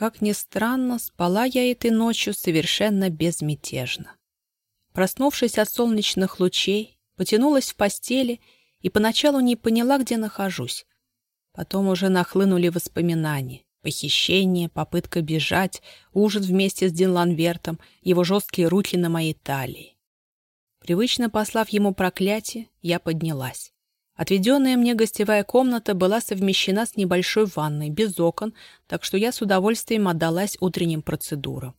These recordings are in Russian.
Как ни странно, спала я этой ночью совершенно безмятежно. Проснувшись от солнечных лучей, потянулась в постели и поначалу не поняла, где нахожусь. Потом уже нахлынули воспоминания. Похищение, попытка бежать, ужин вместе с Динланвертом, его жесткие руки на моей талии. Привычно послав ему проклятие, я поднялась. Отведенная мне гостевая комната была совмещена с небольшой ванной, без окон, так что я с удовольствием отдалась утренним процедурам.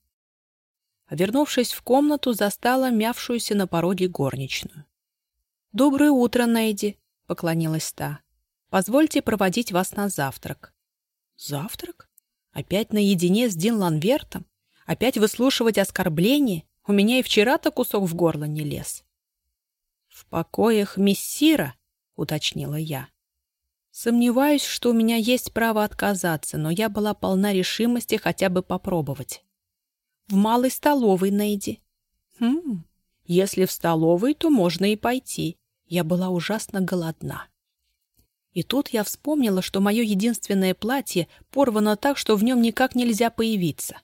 Вернувшись в комнату, застала мявшуюся на пороге горничную. «Доброе утро, Нейди», — поклонилась та. «Позвольте проводить вас на завтрак». «Завтрак? Опять наедине с Дин Ланвертом? Опять выслушивать оскорбления? У меня и вчера-то кусок в горло не лез». «В покоях мессира», — уточнила я. Сомневаюсь, что у меня есть право отказаться, но я была полна решимости хотя бы попробовать. В малой столовой, Нейди. Хм, если в столовой, то можно и пойти. Я была ужасно голодна. И тут я вспомнила, что мое единственное платье порвано так, что в нем никак нельзя появиться.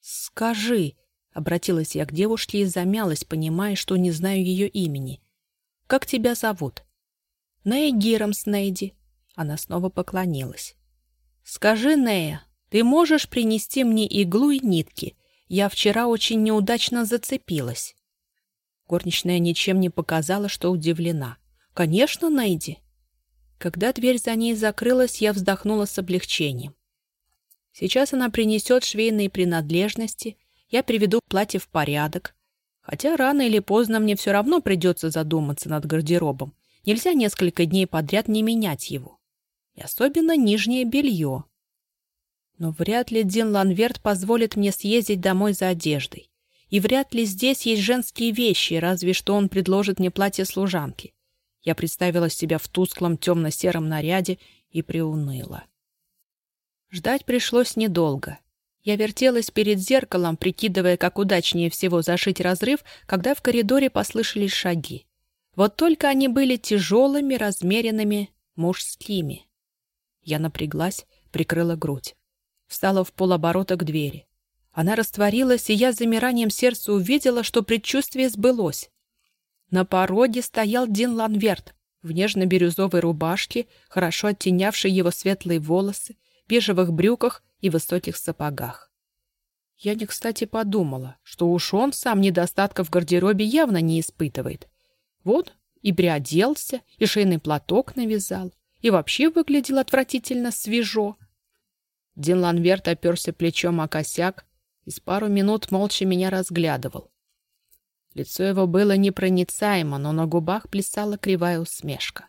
«Скажи», — обратилась я к девушке и замялась, понимая, что не знаю ее имени. «Как тебя зовут?» Нея Гирамс, Нейди. Она снова поклонилась. «Скажи, Нея, ты можешь принести мне иглу и нитки? Я вчера очень неудачно зацепилась». Горничная ничем не показала, что удивлена. «Конечно, Нейди». Когда дверь за ней закрылась, я вздохнула с облегчением. Сейчас она принесет швейные принадлежности, я приведу платье в порядок. Хотя рано или поздно мне все равно придется задуматься над гардеробом. Нельзя несколько дней подряд не менять его. И особенно нижнее белье. Но вряд ли Дин Ланверт позволит мне съездить домой за одеждой. И вряд ли здесь есть женские вещи, разве что он предложит мне платье служанки. Я представила себя в тусклом темно-сером наряде и приуныла. Ждать пришлось недолго. Я вертелась перед зеркалом, прикидывая, как удачнее всего зашить разрыв, когда в коридоре послышались шаги. Вот только они были тяжелыми, размеренными, мужскими. Я напряглась, прикрыла грудь. Встала в полоборота к двери. Она растворилась, и я с замиранием сердца увидела, что предчувствие сбылось. На пороге стоял Дин Ланверт в нежно-бирюзовой рубашке, хорошо оттенявшей его светлые волосы, бежевых брюках и высоких сапогах. Я не кстати подумала, что уж он сам недостатков в гардеробе явно не испытывает. Вот и приоделся, и шейный платок навязал, и вообще выглядел отвратительно свежо. Дин Ланверт оперся плечом о косяк и с пару минут молча меня разглядывал. Лицо его было непроницаемо, но на губах плясала кривая усмешка.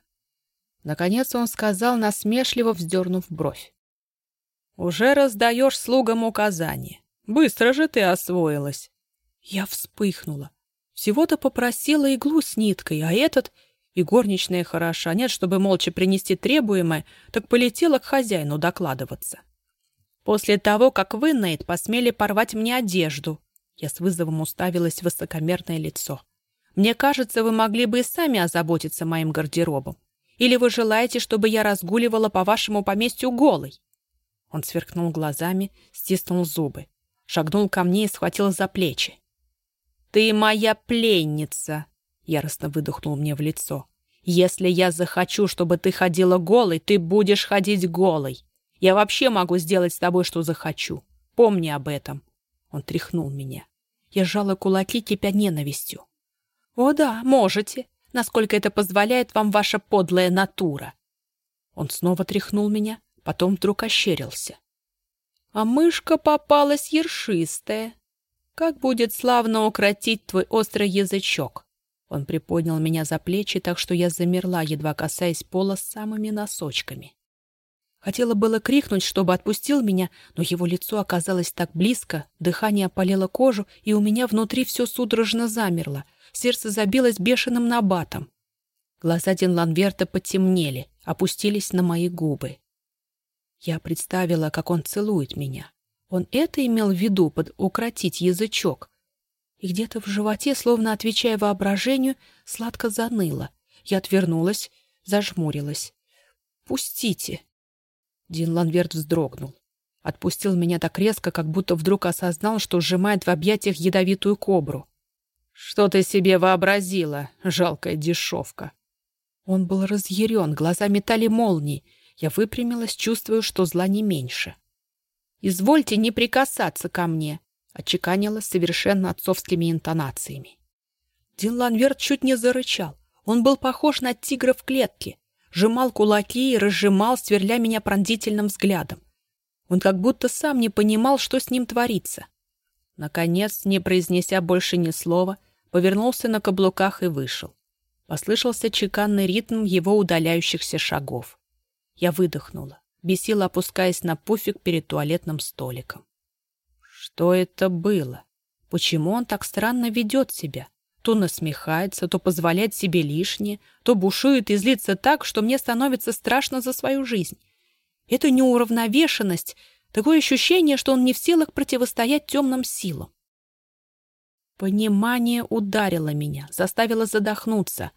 Наконец он сказал, насмешливо вздернув бровь. «Уже раздаешь слугам указания. Быстро же ты освоилась!» Я вспыхнула. Всего-то попросила иглу с ниткой, а этот... И горничная хороша. Нет, чтобы молча принести требуемое, так полетела к хозяину докладываться. После того, как вы, Нейт, посмели порвать мне одежду, я с вызовом уставилась в высокомерное лицо. Мне кажется, вы могли бы и сами озаботиться моим гардеробом. Или вы желаете, чтобы я разгуливала по вашему поместью голой?» Он сверкнул глазами, стиснул зубы, шагнул ко мне и схватил за плечи. «Ты моя пленница!» — яростно выдохнул мне в лицо. «Если я захочу, чтобы ты ходила голой, ты будешь ходить голой. Я вообще могу сделать с тобой, что захочу. Помни об этом». Он тряхнул меня. Я сжала кулаки, кипя ненавистью. «О да, можете, насколько это позволяет вам ваша подлая натура». Он снова тряхнул меня, потом вдруг ощерился. «А мышка попалась ершистая. Как будет славно укротить твой острый язычок!» Он приподнял меня за плечи, так что я замерла, едва касаясь пола самыми носочками. Хотела было крикнуть, чтобы отпустил меня, но его лицо оказалось так близко, дыхание опалило кожу, и у меня внутри все судорожно замерло, сердце забилось бешеным набатом. Глаза Динланверта потемнели, опустились на мои губы. Я представила, как он целует меня. Он это имел в виду под «укротить язычок». И где-то в животе, словно отвечая воображению, сладко заныло. Я отвернулась, зажмурилась. «Пустите!» Дин Ланверт вздрогнул. Отпустил меня так резко, как будто вдруг осознал, что сжимает в объятиях ядовитую кобру. «Что ты себе вообразила, жалкая дешевка?» Он был разъярен, глаза метали молнии. Я выпрямилась, чувствуя, что зла не меньше. «Извольте не прикасаться ко мне», — отчеканила совершенно отцовскими интонациями. Дин Ланверт чуть не зарычал. Он был похож на тигра в клетке. Сжимал кулаки и разжимал, сверля меня пронзительным взглядом. Он как будто сам не понимал, что с ним творится. Наконец, не произнеся больше ни слова, повернулся на каблуках и вышел. Послышался чеканный ритм его удаляющихся шагов. Я выдохнула, бесила, опускаясь на пуфик перед туалетным столиком. Что это было? Почему он так странно ведет себя? То насмехается, то позволяет себе лишнее, то бушует и злится так, что мне становится страшно за свою жизнь. Это неуравновешенность, такое ощущение, что он не в силах противостоять темным силам. Понимание ударило меня, заставило задохнуться.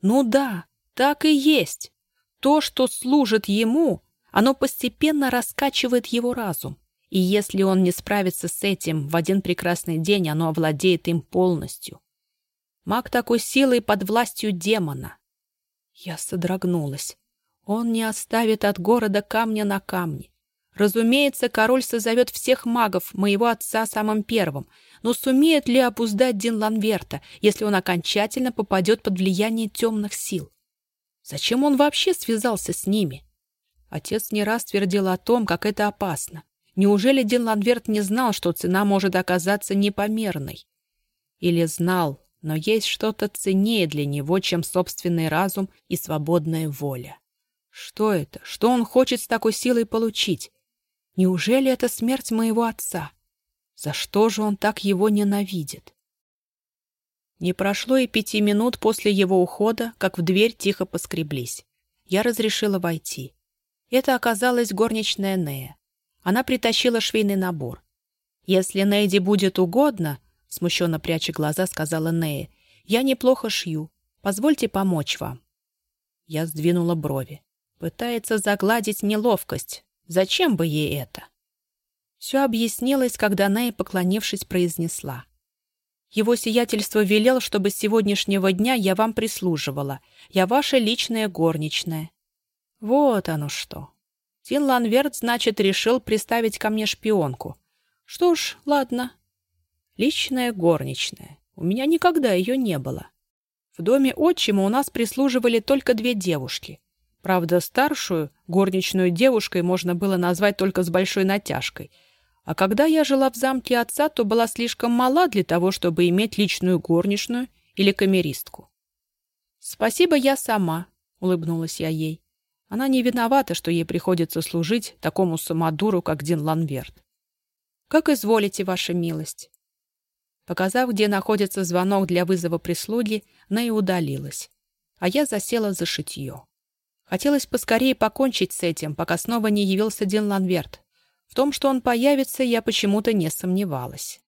Ну да, так и есть. То, что служит ему, оно постепенно раскачивает его разум. И если он не справится с этим, в один прекрасный день оно овладеет им полностью. Маг такой силой под властью демона. Я содрогнулась. Он не оставит от города камня на камне. Разумеется, король созовет всех магов, моего отца самым первым, но сумеет ли обуздать Дин Ланверта, если он окончательно попадет под влияние темных сил? Зачем он вообще связался с ними? Отец не раз твердил о том, как это опасно. Неужели Дин Ланверт не знал, что цена может оказаться непомерной? Или знал, но есть что-то ценнее для него, чем собственный разум и свободная воля? Что это? Что он хочет с такой силой получить? Неужели это смерть моего отца? За что же он так его ненавидит? Не прошло и пяти минут после его ухода, как в дверь тихо поскреблись. Я разрешила войти. Это оказалась горничная Нея. Она притащила швейный набор. «Если Нейди будет угодно», — смущенно пряча глаза, сказала Нея, «я неплохо шью. Позвольте помочь вам». Я сдвинула брови. Пытается загладить неловкость, Зачем бы ей это? Все объяснилось, когда Нэй, поклонившись, произнесла. Его сиятельство велел, чтобы с сегодняшнего дня я вам прислуживала. Я ваша личная горничная. Вот оно что. Тин Ланверт, значит, решил приставить ко мне шпионку. Что ж, ладно. Личная горничная. У меня никогда ее не было. В доме отчима у нас прислуживали только две девушки. Правда, старшую, горничную девушкой, можно было назвать только с большой натяжкой. А когда я жила в замке отца, то была слишком мала для того, чтобы иметь личную горничную или камеристку. «Спасибо, я сама», — улыбнулась я ей. Она не виновата, что ей приходится служить такому самодуру, как Дин Ланверт. «Как изволите, ваша милость». Показав, где находится звонок для вызова прислуги, Нэй удалилась, а я засела за шитье. Хотелось поскорее покончить с этим, пока снова не явился Дин Ланверт. В том, что он появится, я почему-то не сомневалась.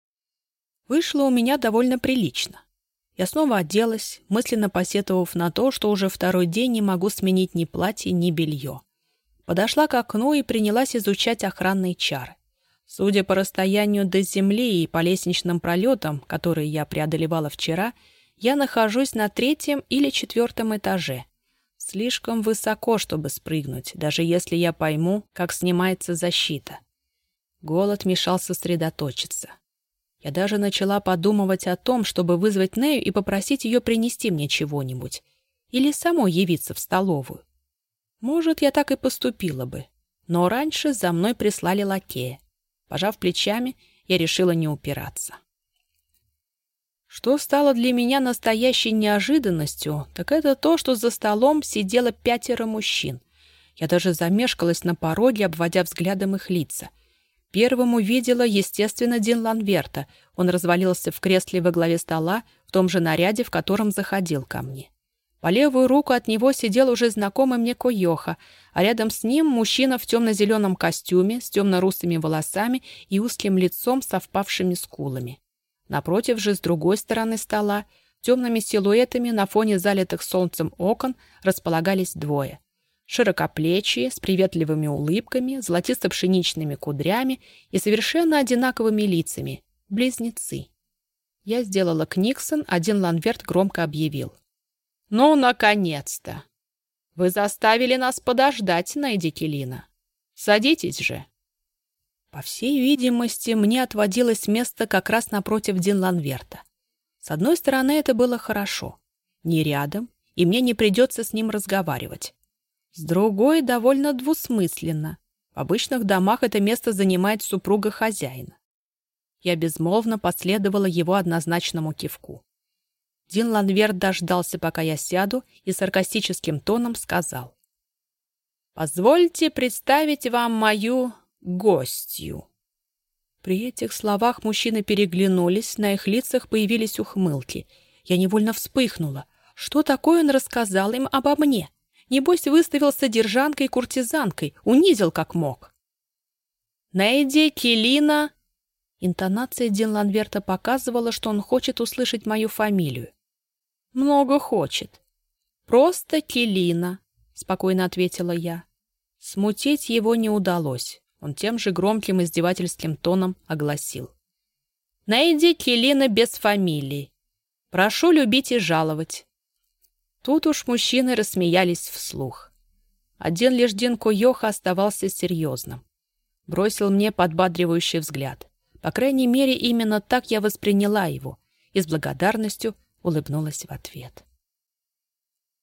Вышло у меня довольно прилично. Я снова оделась, мысленно посетовав на то, что уже второй день не могу сменить ни платье, ни белье. Подошла к окну и принялась изучать охранные чары. Судя по расстоянию до земли и по лестничным пролетам, которые я преодолевала вчера, я нахожусь на третьем или четвертом этаже, Слишком высоко, чтобы спрыгнуть, даже если я пойму, как снимается защита. Голод мешал сосредоточиться. Я даже начала подумывать о том, чтобы вызвать Нею и попросить ее принести мне чего-нибудь. Или самой явиться в столовую. Может, я так и поступила бы. Но раньше за мной прислали лакея. Пожав плечами, я решила не упираться. Что стало для меня настоящей неожиданностью, так это то, что за столом сидело пятеро мужчин. Я даже замешкалась на пороге, обводя взглядом их лица. Первым увидела, естественно, Дин Ланверта. Он развалился в кресле во главе стола, в том же наряде, в котором заходил ко мне. По левую руку от него сидел уже знакомый мне Койоха, а рядом с ним мужчина в темно-зеленом костюме с темно-русыми волосами и узким лицом со впавшими скулами. Напротив же, с другой стороны стола, темными силуэтами на фоне залитых солнцем окон располагались двое. Широкоплечие, с приветливыми улыбками, золотисто-пшеничными кудрями и совершенно одинаковыми лицами. Близнецы. Я сделала книксон, один Ланверт громко объявил. «Ну, наконец-то! Вы заставили нас подождать, Найди Келина. Садитесь же!» По всей видимости, мне отводилось место как раз напротив Дин Ланверта. С одной стороны, это было хорошо. Не рядом, и мне не придется с ним разговаривать. С другой, довольно двусмысленно. В обычных домах это место занимает супруга хозяина. Я безмолвно последовала его однозначному кивку. Дин Ланверт дождался, пока я сяду, и саркастическим тоном сказал. «Позвольте представить вам мою гостью». При этих словах мужчины переглянулись, на их лицах появились ухмылки. Я невольно вспыхнула. Что такое он рассказал им обо мне? Небось, выставил содержанкой и куртизанкой, унизил как мог. «Найди Келина!» Интонация Дин Ланверта показывала, что он хочет услышать мою фамилию. «Много хочет. Просто Келина», — спокойно ответила я. Смутить его не удалось. Он тем же громким издевательским тоном огласил. «Найди Келина без фамилии. Прошу любить и жаловать». Тут уж мужчины рассмеялись вслух. Один лишь Динко Йоха оставался серьезным. Бросил мне подбадривающий взгляд. По крайней мере, именно так я восприняла его и с благодарностью улыбнулась в ответ.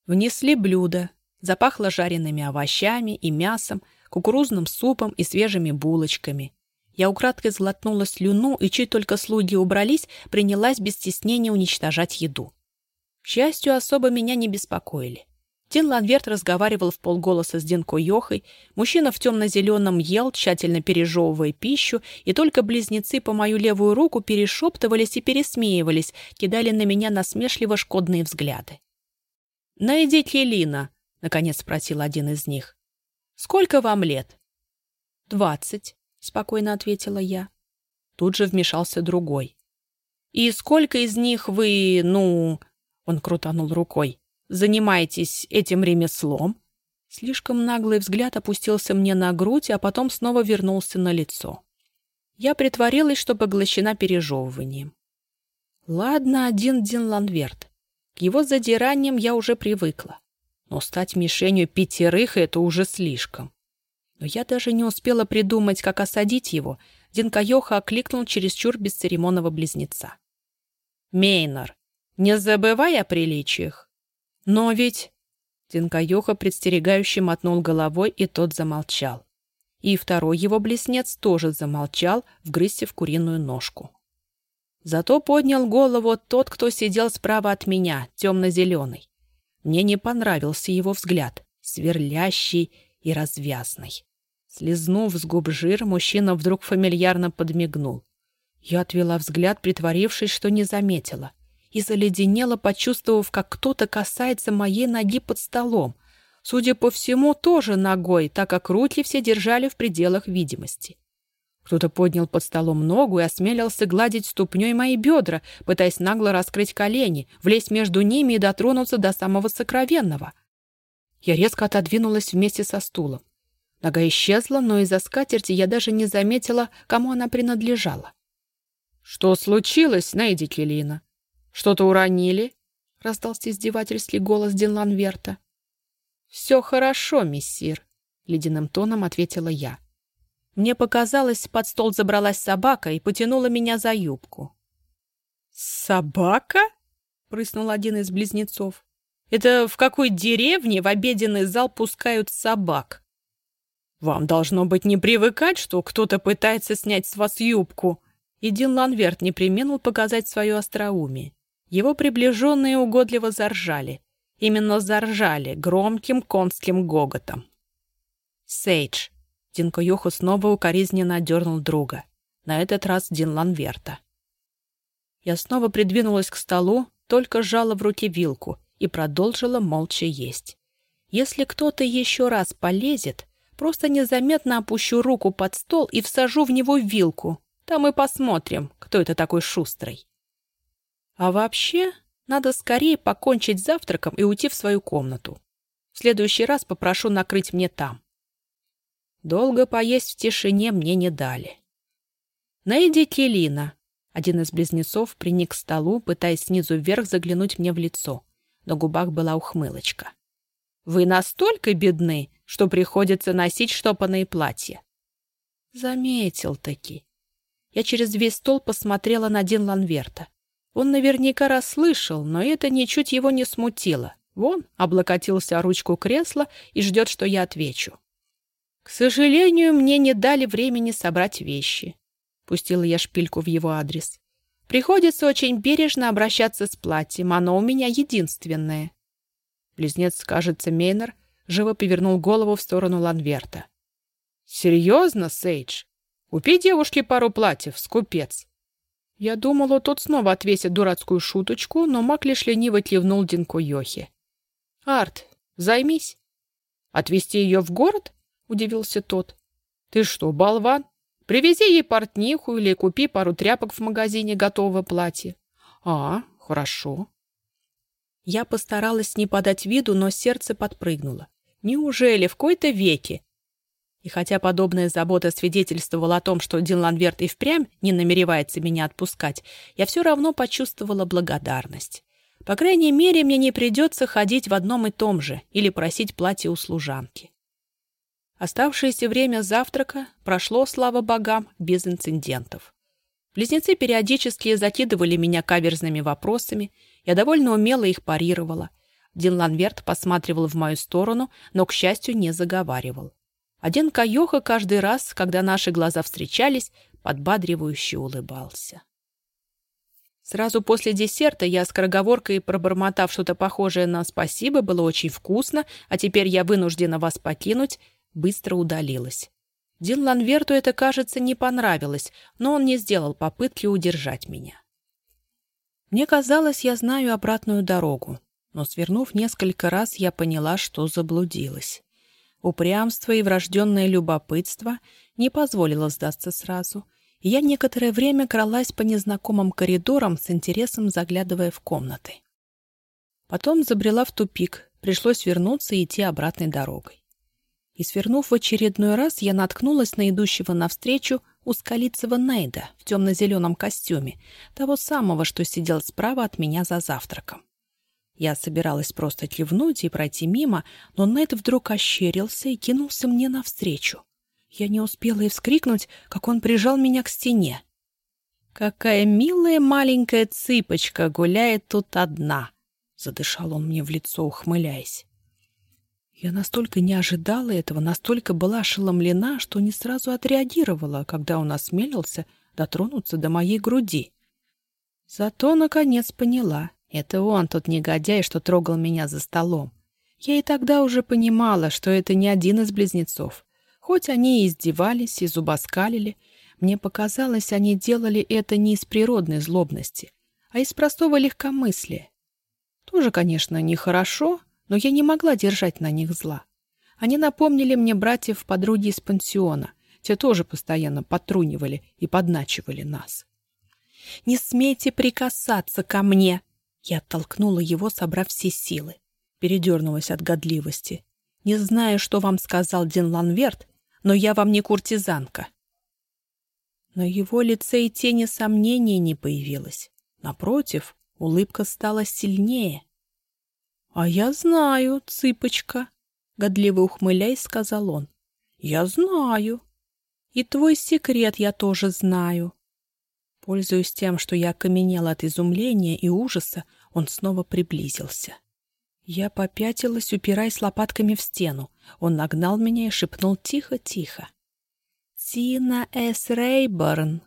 Внесли блюдо, запахло жареными овощами и мясом, кукурузным супом и свежими булочками. Я украдкой сглотнула слюну и, чуть только слуги убрались, принялась без стеснения уничтожать еду. К счастью, особо меня не беспокоили. Дин Ланверт разговаривал в полголоса с Динко Йохой, мужчина в темно-зеленом ел, тщательно пережевывая пищу, и только близнецы по мою левую руку перешептывались и пересмеивались, кидали на меня насмешливо шкодные взгляды. «Найдите Лина», — наконец спросил один из них. «Сколько вам лет?» «Двадцать», — спокойно ответила я. Тут же вмешался другой. «И сколько из них вы, ну...» Он крутанул рукой. «Занимаетесь этим ремеслом?» Слишком наглый взгляд опустился мне на грудь, а потом снова вернулся на лицо. Я притворилась, что поглощена пережевыванием. Ладно, один Дин Ланверт. К его задираниям я уже привыкла. Но стать мишенью пятерых — это уже слишком. Но я даже не успела придумать, как осадить его. Динкаёха окликнул чересчур бесцеремонного близнеца. «Мейнер, не забывай о приличиях». «Но ведь...» Динкаёха предстерегающе мотнул головой, и тот замолчал. И второй его близнец тоже замолчал, вгрызся в куриную ножку. Зато поднял голову тот, кто сидел справа от меня, темно-зеленый. Мне не понравился его взгляд, сверлящий и развязный. Слизнув с губ жир, мужчина вдруг фамильярно подмигнул. Я отвела взгляд, притворившись, что не заметила, и заледенела, почувствовав, как кто-то касается моей ноги под столом. Судя по всему, тоже ногой, так как руки все держали в пределах видимости. Кто-то поднял под столом ногу и осмелился гладить ступней мои бедра, пытаясь нагло раскрыть колени, влезть между ними и дотронуться до самого сокровенного. Я резко отодвинулась вместе со стулом. Нога исчезла, но из-за скатерти я даже не заметила, кому она принадлежала. «Что случилось, Нейди Келина? Что-то уронили?» — раздался издевательский голос Динланверта. «Все хорошо, миссир», — ледяным тоном ответила я. Мне показалось, под стол забралась собака и потянула меня за юбку. «Собака?» — прыснул один из близнецов. «Это в какой деревне в обеденный зал пускают собак?» «Вам должно быть не привыкать, что кто-то пытается снять с вас юбку». И Дин Ланверт не применил показать свое остроумие. Его приближенные угодливо заржали. Именно заржали громким конским гоготом. «Сейдж, Динко Йоху снова укоризненно дернул друга. На этот раз Дин Ланверта. Я снова придвинулась к столу, только сжала в руке вилку и продолжила молча есть. Если кто-то еще раз полезет, просто незаметно опущу руку под стол и всажу в него вилку. Там и посмотрим, кто это такой шустрый. А вообще, надо скорее покончить с завтраком и уйти в свою комнату. В следующий раз попрошу накрыть мне там. Долго поесть в тишине мне не дали. Найди Келина. Один из близнецов приник к столу, пытаясь снизу вверх заглянуть мне в лицо. На губах была ухмылочка. «Вы настолько бедны, что приходится носить штопанные платья». Заметил-таки. Я через весь стол посмотрела на Дин Ланверта. Он наверняка расслышал, но это ничуть его не смутило. Вон, облокотился о ручку кресла и ждет, что я отвечу. К сожалению, мне не дали времени собрать вещи. Пустила я шпильку в его адрес. Приходится очень бережно обращаться с платьем, оно у меня единственное. Близнец, кажется, Мейнер, живо повернул голову в сторону Ланверта. «Серьезно, Сейдж? Купи девушке пару платьев, скупец». Я думала, тот снова отвесит дурацкую шуточку, но Мак лишь лениво кивнул Динко Йохе. «Арт, займись». «Отвезти ее в город?» — удивился тот. «Ты что, болван? Привези ей портниху или купи пару тряпок в магазине готового платья». «А, хорошо». Я постаралась не подать виду, но сердце подпрыгнуло. Неужели в кои-то веке? И хотя подобная забота свидетельствовала о том, что Дин Ланверт и впрямь не намеревается меня отпускать, я все равно почувствовала благодарность. По крайней мере, мне не придется ходить в одном и том же или просить платье у служанки. Оставшееся время завтрака прошло, слава богам, без инцидентов. Близнецы периодически закидывали меня каверзными вопросами, я довольно умело их парировала. Дин Ланверт посматривал в мою сторону, но, к счастью, не заговаривал. Один Кайоха каждый раз, когда наши глаза встречались, подбадривающе улыбался. Сразу после десерта я скороговоркой, пробормотав что-то похожее на «спасибо», было очень вкусно, а теперь я вынуждена вас покинуть, быстро удалилась. Дин Ланверту это, кажется, не понравилось, но он не сделал попытки удержать меня. Мне казалось, я знаю обратную дорогу, но, свернув несколько раз, я поняла, что заблудилась. Упрямство и врожденное любопытство не позволило сдаться сразу, и я некоторое время кралась по незнакомым коридорам с интересом заглядывая в комнаты. Потом забрела в тупик, пришлось вернуться и идти обратной дорогой и, свернув в очередной раз, я наткнулась на идущего навстречу узколицего Нейда в темно-зеленом костюме, того самого, что сидел справа от меня за завтраком. Я собиралась просто кивнуть и пройти мимо, но Нейд вдруг ощерился и кинулся мне навстречу. Я не успела и вскрикнуть, как он прижал меня к стене. «Какая милая маленькая цыпочка гуляет тут одна!» — задышал он мне в лицо, ухмыляясь. Я настолько не ожидала этого, настолько была ошеломлена, что не сразу отреагировала, когда он осмелился дотронуться до моей груди. Зато, наконец, поняла. Это он, тот негодяй, что трогал меня за столом. Я и тогда уже понимала, что это не один из близнецов. Хоть они и издевались, и зубоскалили, мне показалось, они делали это не из природной злобности, а из простого легкомыслия. Тоже, конечно, нехорошо, но я не могла держать на них зла. Они напомнили мне братьев-подруги из пансиона. Те тоже постоянно потрунивали и подначивали нас. «Не смейте прикасаться ко мне!» Я оттолкнула его, собрав все силы. Передернулась от годливости. «Не знаю, что вам сказал Дин Ланверт, но я вам не куртизанка». На его лице и тени сомнения не появилось. Напротив, улыбка стала сильнее. «А я знаю, цыпочка», — годливо ухмыляясь, сказал он. «Я знаю. И твой секрет я тоже знаю». Пользуясь тем, что я окаменела от изумления и ужаса, он снова приблизился. Я попятилась, упираясь лопатками в стену. Он нагнал меня и шепнул тихо-тихо. «Тина С. Рейборн,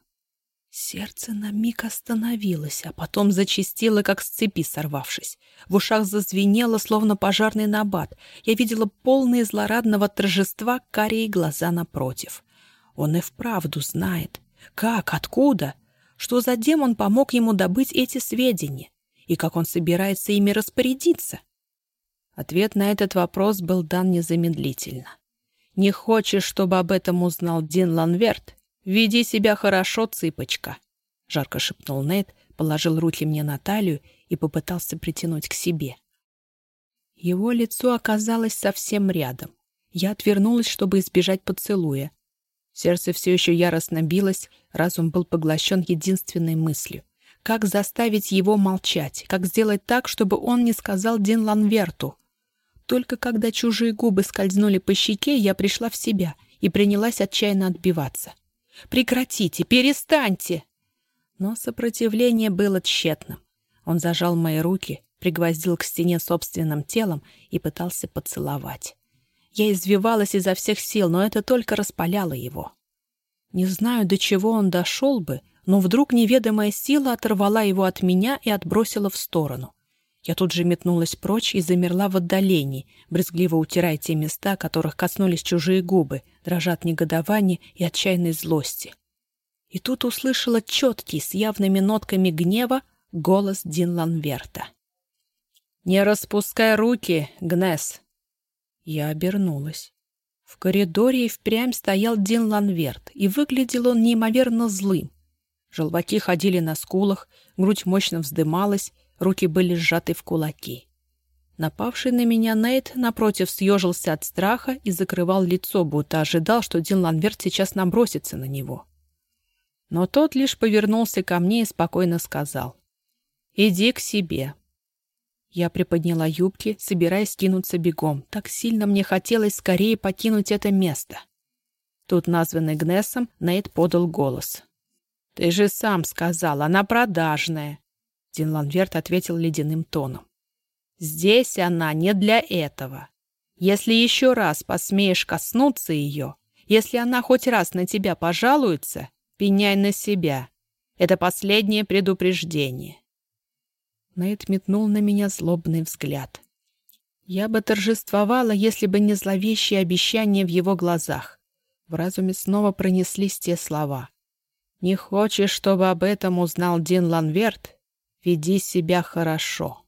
Сердце на миг остановилось, а потом зачистило, как с цепи сорвавшись. В ушах зазвенело, словно пожарный набат. Я видела полные злорадного торжества карие глаза напротив. Он и вправду знает. Как? Откуда? Что за демон помог ему добыть эти сведения? И как он собирается ими распорядиться? Ответ на этот вопрос был дан незамедлительно. «Не хочешь, чтобы об этом узнал Дин Ланверт? «Веди себя хорошо, цыпочка», — жарко шепнул Нейт, положил руки мне на талию и попытался притянуть к себе. Его лицо оказалось совсем рядом. Я отвернулась, чтобы избежать поцелуя. Сердце все еще яростно билось, разум был поглощен единственной мыслью. Как заставить его молчать? Как сделать так, чтобы он не сказал Дин Ланверту? Только когда чужие губы скользнули по щеке, я пришла в себя и принялась отчаянно отбиваться. «Прекратите! Перестаньте!» Но сопротивление было тщетным. Он зажал мои руки, пригвоздил к стене собственным телом и пытался поцеловать. Я извивалась изо всех сил, но это только распаляло его. Не знаю, до чего он дошел бы, но вдруг неведомая сила оторвала его от меня и отбросила в сторону. Я тут же метнулась прочь и замерла в отдалении, брезгливо утирая те места, которых коснулись чужие губы, дрожат негодования и отчаянной злости. И тут услышала четкий, с явными нотками гнева, голос Дин Ланверта. «Не распускай руки, Гнес!» Я обернулась. В коридоре и впрямь стоял Дин Ланверт, и выглядел он неимоверно злым. Желваки ходили на скулах, грудь мощно вздымалась, руки были сжаты в кулаки. Напавший на меня Нейт, напротив, съежился от страха и закрывал лицо, будто ожидал, что Дин Ланверт сейчас набросится на него. Но тот лишь повернулся ко мне и спокойно сказал. «Иди к себе. Я приподняла юбки, собираясь кинуться бегом. Так сильно мне хотелось скорее покинуть это место. Тут, названный Гнессом, Нейт подал голос. «Ты же сам сказал, она продажная!» Дин Ланверт ответил ледяным тоном. «Здесь она не для этого. Если еще раз посмеешь коснуться ее, если она хоть раз на тебя пожалуется, пеняй на себя. Это последнее предупреждение. Нейт метнул на меня злобный взгляд. Я бы торжествовала, если бы не зловещие обещания в его глазах. В разуме снова пронеслись те слова. «Не хочешь, чтобы об этом узнал Дин Ланверт? Веди себя хорошо».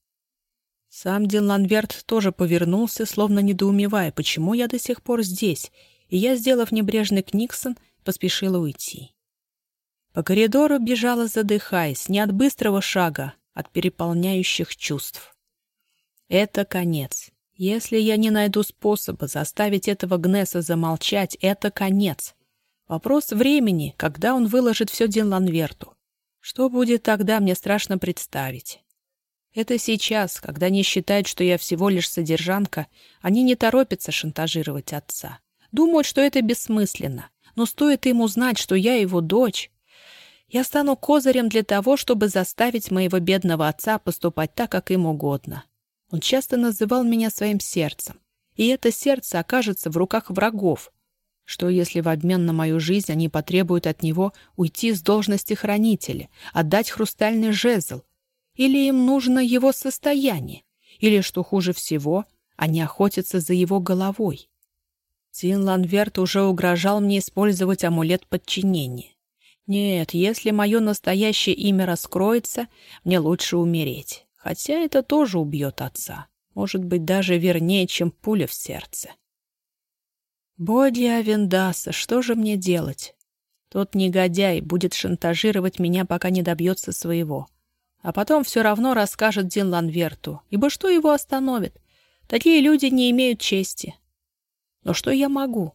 Сам Дин Ланверт тоже повернулся, словно недоумевая, почему я до сих пор здесь, и я, сделав небрежный книксон, поспешила уйти. По коридору бежала, задыхаясь, не от быстрого шага, от переполняющих чувств. Это конец. Если я не найду способа заставить этого Гнесса замолчать, это конец. Вопрос времени, когда он выложит все Динланверту. Что будет тогда, мне страшно представить. Это сейчас, когда они считают, что я всего лишь содержанка, они не торопятся шантажировать отца. Думают, что это бессмысленно. Но стоит им узнать, что я его дочь, я стану козырем для того, чтобы заставить моего бедного отца поступать так, как им угодно. Он часто называл меня своим сердцем, и это сердце окажется в руках врагов. Что, если в обмен на мою жизнь они потребуют от него уйти с должности хранителя, отдать хрустальный жезл? Или им нужно его состояние? Или, что хуже всего, они охотятся за его головой? Тин Ланверт уже угрожал мне использовать амулет подчинения. Нет, если мое настоящее имя раскроется, мне лучше умереть. Хотя это тоже убьет отца. Может быть, даже вернее, чем пуля в сердце. Боди Авендаса, что же мне делать? Тот негодяй будет шантажировать меня, пока не добьется своего. А потом все равно расскажет Дин Ланверту, ибо что его остановит? Такие люди не имеют чести. Но что я могу?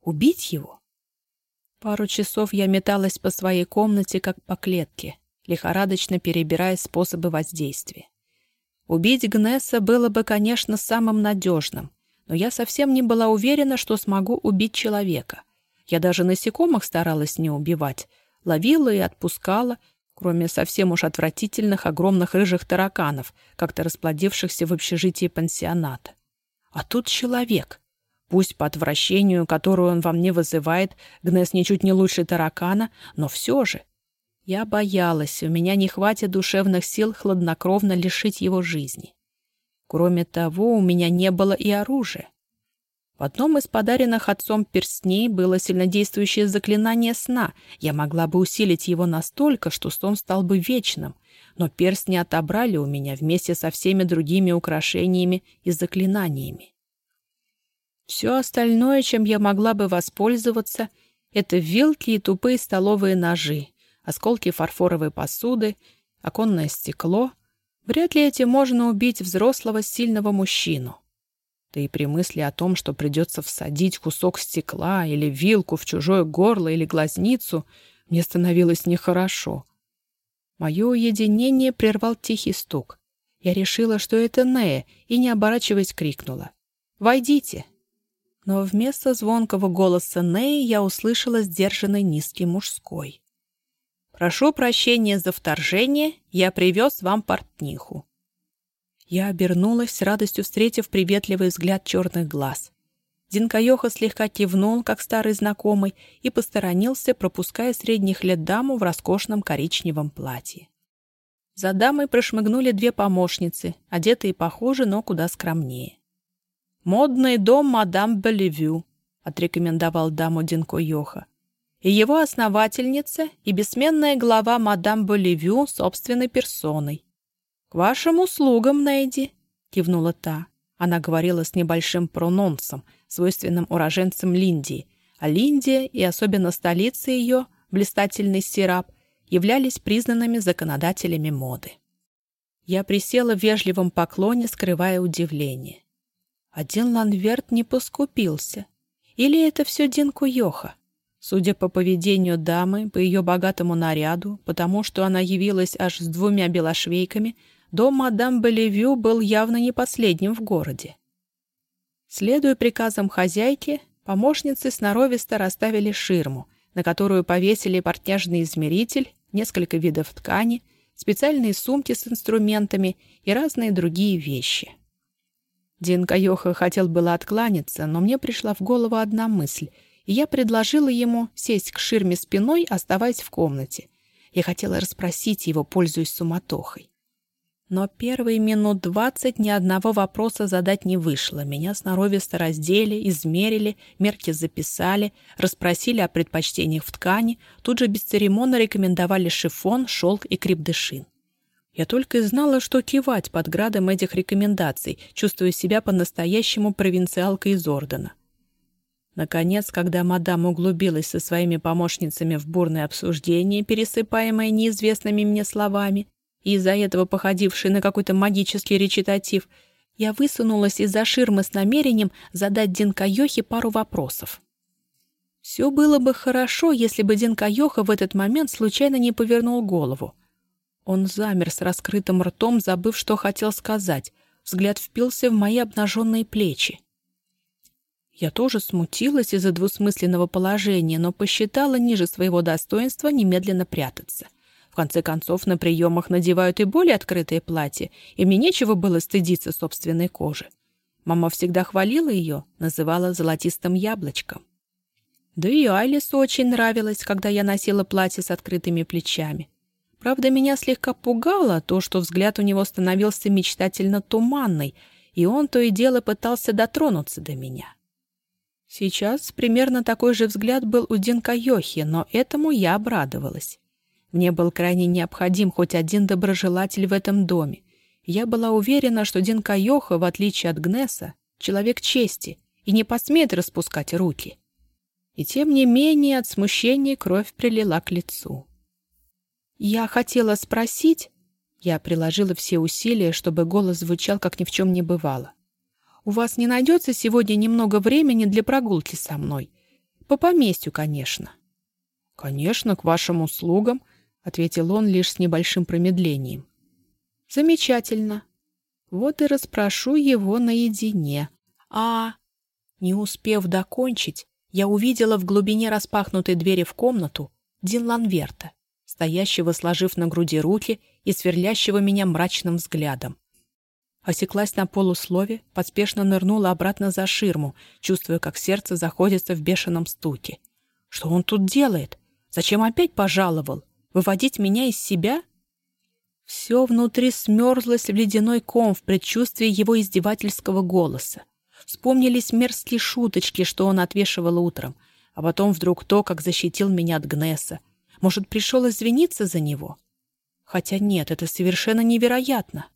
Убить его? Пару часов я металась по своей комнате, как по клетке, лихорадочно перебирая способы воздействия. Убить Гнесса было бы, конечно, самым надежным, но я совсем не была уверена, что смогу убить человека. Я даже насекомых старалась не убивать, ловила и отпускала, кроме совсем уж отвратительных огромных рыжих тараканов, как-то расплодившихся в общежитии пансионата. А тут человек — Пусть по отвращению, которое он во мне вызывает, Гнес ничуть не лучше таракана, но все же. Я боялась, у меня не хватит душевных сил хладнокровно лишить его жизни. Кроме того, у меня не было и оружия. В одном из подаренных отцом перстней было сильнодействующее заклинание сна. Я могла бы усилить его настолько, что сон стал бы вечным, но перстни отобрали у меня вместе со всеми другими украшениями и заклинаниями. Все остальное, чем я могла бы воспользоваться, это вилки и тупые столовые ножи, осколки фарфоровой посуды, оконное стекло, Вряд ли этим можно убить взрослого сильного мужчину. Да и при мысли о том, что придется всадить кусок стекла или вилку в чужое горло или глазницу, мне становилось нехорошо. Мое уединение прервал тихий стук. Я решила, что это Нея, и, не оборачиваясь, крикнула. «Войдите!» Но вместо звонкого голоса Неи я услышала сдержанный низкий мужской. «Прошу прощения за вторжение, я привез вам портниху». Я обернулась, с радостью встретив приветливый взгляд черных глаз. Динкаёха слегка кивнул, как старый знакомый, и посторонился, пропуская средних лет даму в роскошном коричневом платье. За дамой прошмыгнули две помощницы, одетые похоже, но куда скромнее. «Модный дом мадам Белевю», — отрекомендовал даму Динко Йоха. «И его основательница и бессменная глава мадам Белевю собственной персоной». «К вашим услугам, Нейди», — кивнула та. Она говорила с небольшим прононсом, свойственным уроженцам Линдии, а Линдия и особенно столица ее, блистательный Сирап, являлись признанными законодателями моды. Я присела в вежливом поклоне, скрывая удивление. Один Ланверт не поскупился. Или это все Динку Йоха? Судя по поведению дамы, по ее богатому наряду, потому что она явилась аж с двумя белошвейками, дом мадам Белевю был явно не последним в городе. Следуя приказам хозяйки, помощницы сноровисто расставили ширму, на которую повесили портняжный измеритель, несколько видов ткани, специальные сумки с инструментами и разные другие вещи. Дин Кайоха хотел было откланяться, но мне пришла в голову одна мысль, я предложила ему сесть к ширме спиной, оставаясь в комнате. Я хотела расспросить его, пользуясь суматохой. Но первые минут двадцать ни одного вопроса задать не вышло. Меня сноровисто раздели, измерили, мерки записали, расспросили о предпочтениях в ткани, тут же бесцеремонно рекомендовали шифон, шелк и крепдышин. Я только и знала, что кивать под градом этих рекомендаций, чувствуя себя по-настоящему провинциалкой из Ордена. Наконец, когда мадам углубилась со своими помощницами в бурное обсуждение, пересыпаемое неизвестными мне словами, и из-за этого походившее на какой-то магический речитатив, я высунулась из-за ширмы с намерением задать Динка Йохе пару вопросов. Все было бы хорошо, если бы Динка Йоха в этот момент случайно не повернул голову. Он замер с раскрытым ртом, забыв, что хотел сказать. Взгляд впился в мои обнаженные плечи. Я тоже смутилась из-за двусмысленного положения, но посчитала ниже своего достоинства немедленно прятаться. В конце концов, на приемах надевают и более открытые платья, и мне нечего было стыдиться собственной кожи. Мама всегда хвалила ее, называла золотистым яблочком. Да и Айлису очень нравилось, когда я носила платье с открытыми плечами. Правда, меня слегка пугало то, что взгляд у него становился мечтательно туманный, и он то и дело пытался дотронуться до меня. Сейчас примерно такой же взгляд был у Динка Йохи, но этому я обрадовалась. Мне был крайне необходим хоть один доброжелатель в этом доме. Я была уверена, что Динка Йоха, в отличие от Гнеса, человек чести и не посмеет распускать руки. И тем не менее от смущения кровь прилила к лицу. «Я хотела спросить...» Я приложила все усилия, чтобы голос звучал, как ни в чем не бывало. «У вас не найдется сегодня немного времени для прогулки со мной? По поместью, конечно». «Конечно, к вашим услугам», — ответил он лишь с небольшим промедлением. «Замечательно. Вот и расспрошу его наедине. А...» Не успев докончить, я увидела в глубине распахнутой двери в комнату Дин Ланверта стоящего, сложив на груди руки и сверлящего меня мрачным взглядом. Осеклась на полуслове, поспешно нырнула обратно за ширму, чувствуя, как сердце заходится в бешеном стуке. Что он тут делает? Зачем опять пожаловал? Выводить меня из себя? Все внутри смерзлось в ледяной ком в предчувствии его издевательского голоса. Вспомнились мерзкие шуточки, что он отвешивал утром, а потом вдруг то, как защитил меня от Гнесса, может, пришел извиниться за него? Хотя нет, это совершенно невероятно.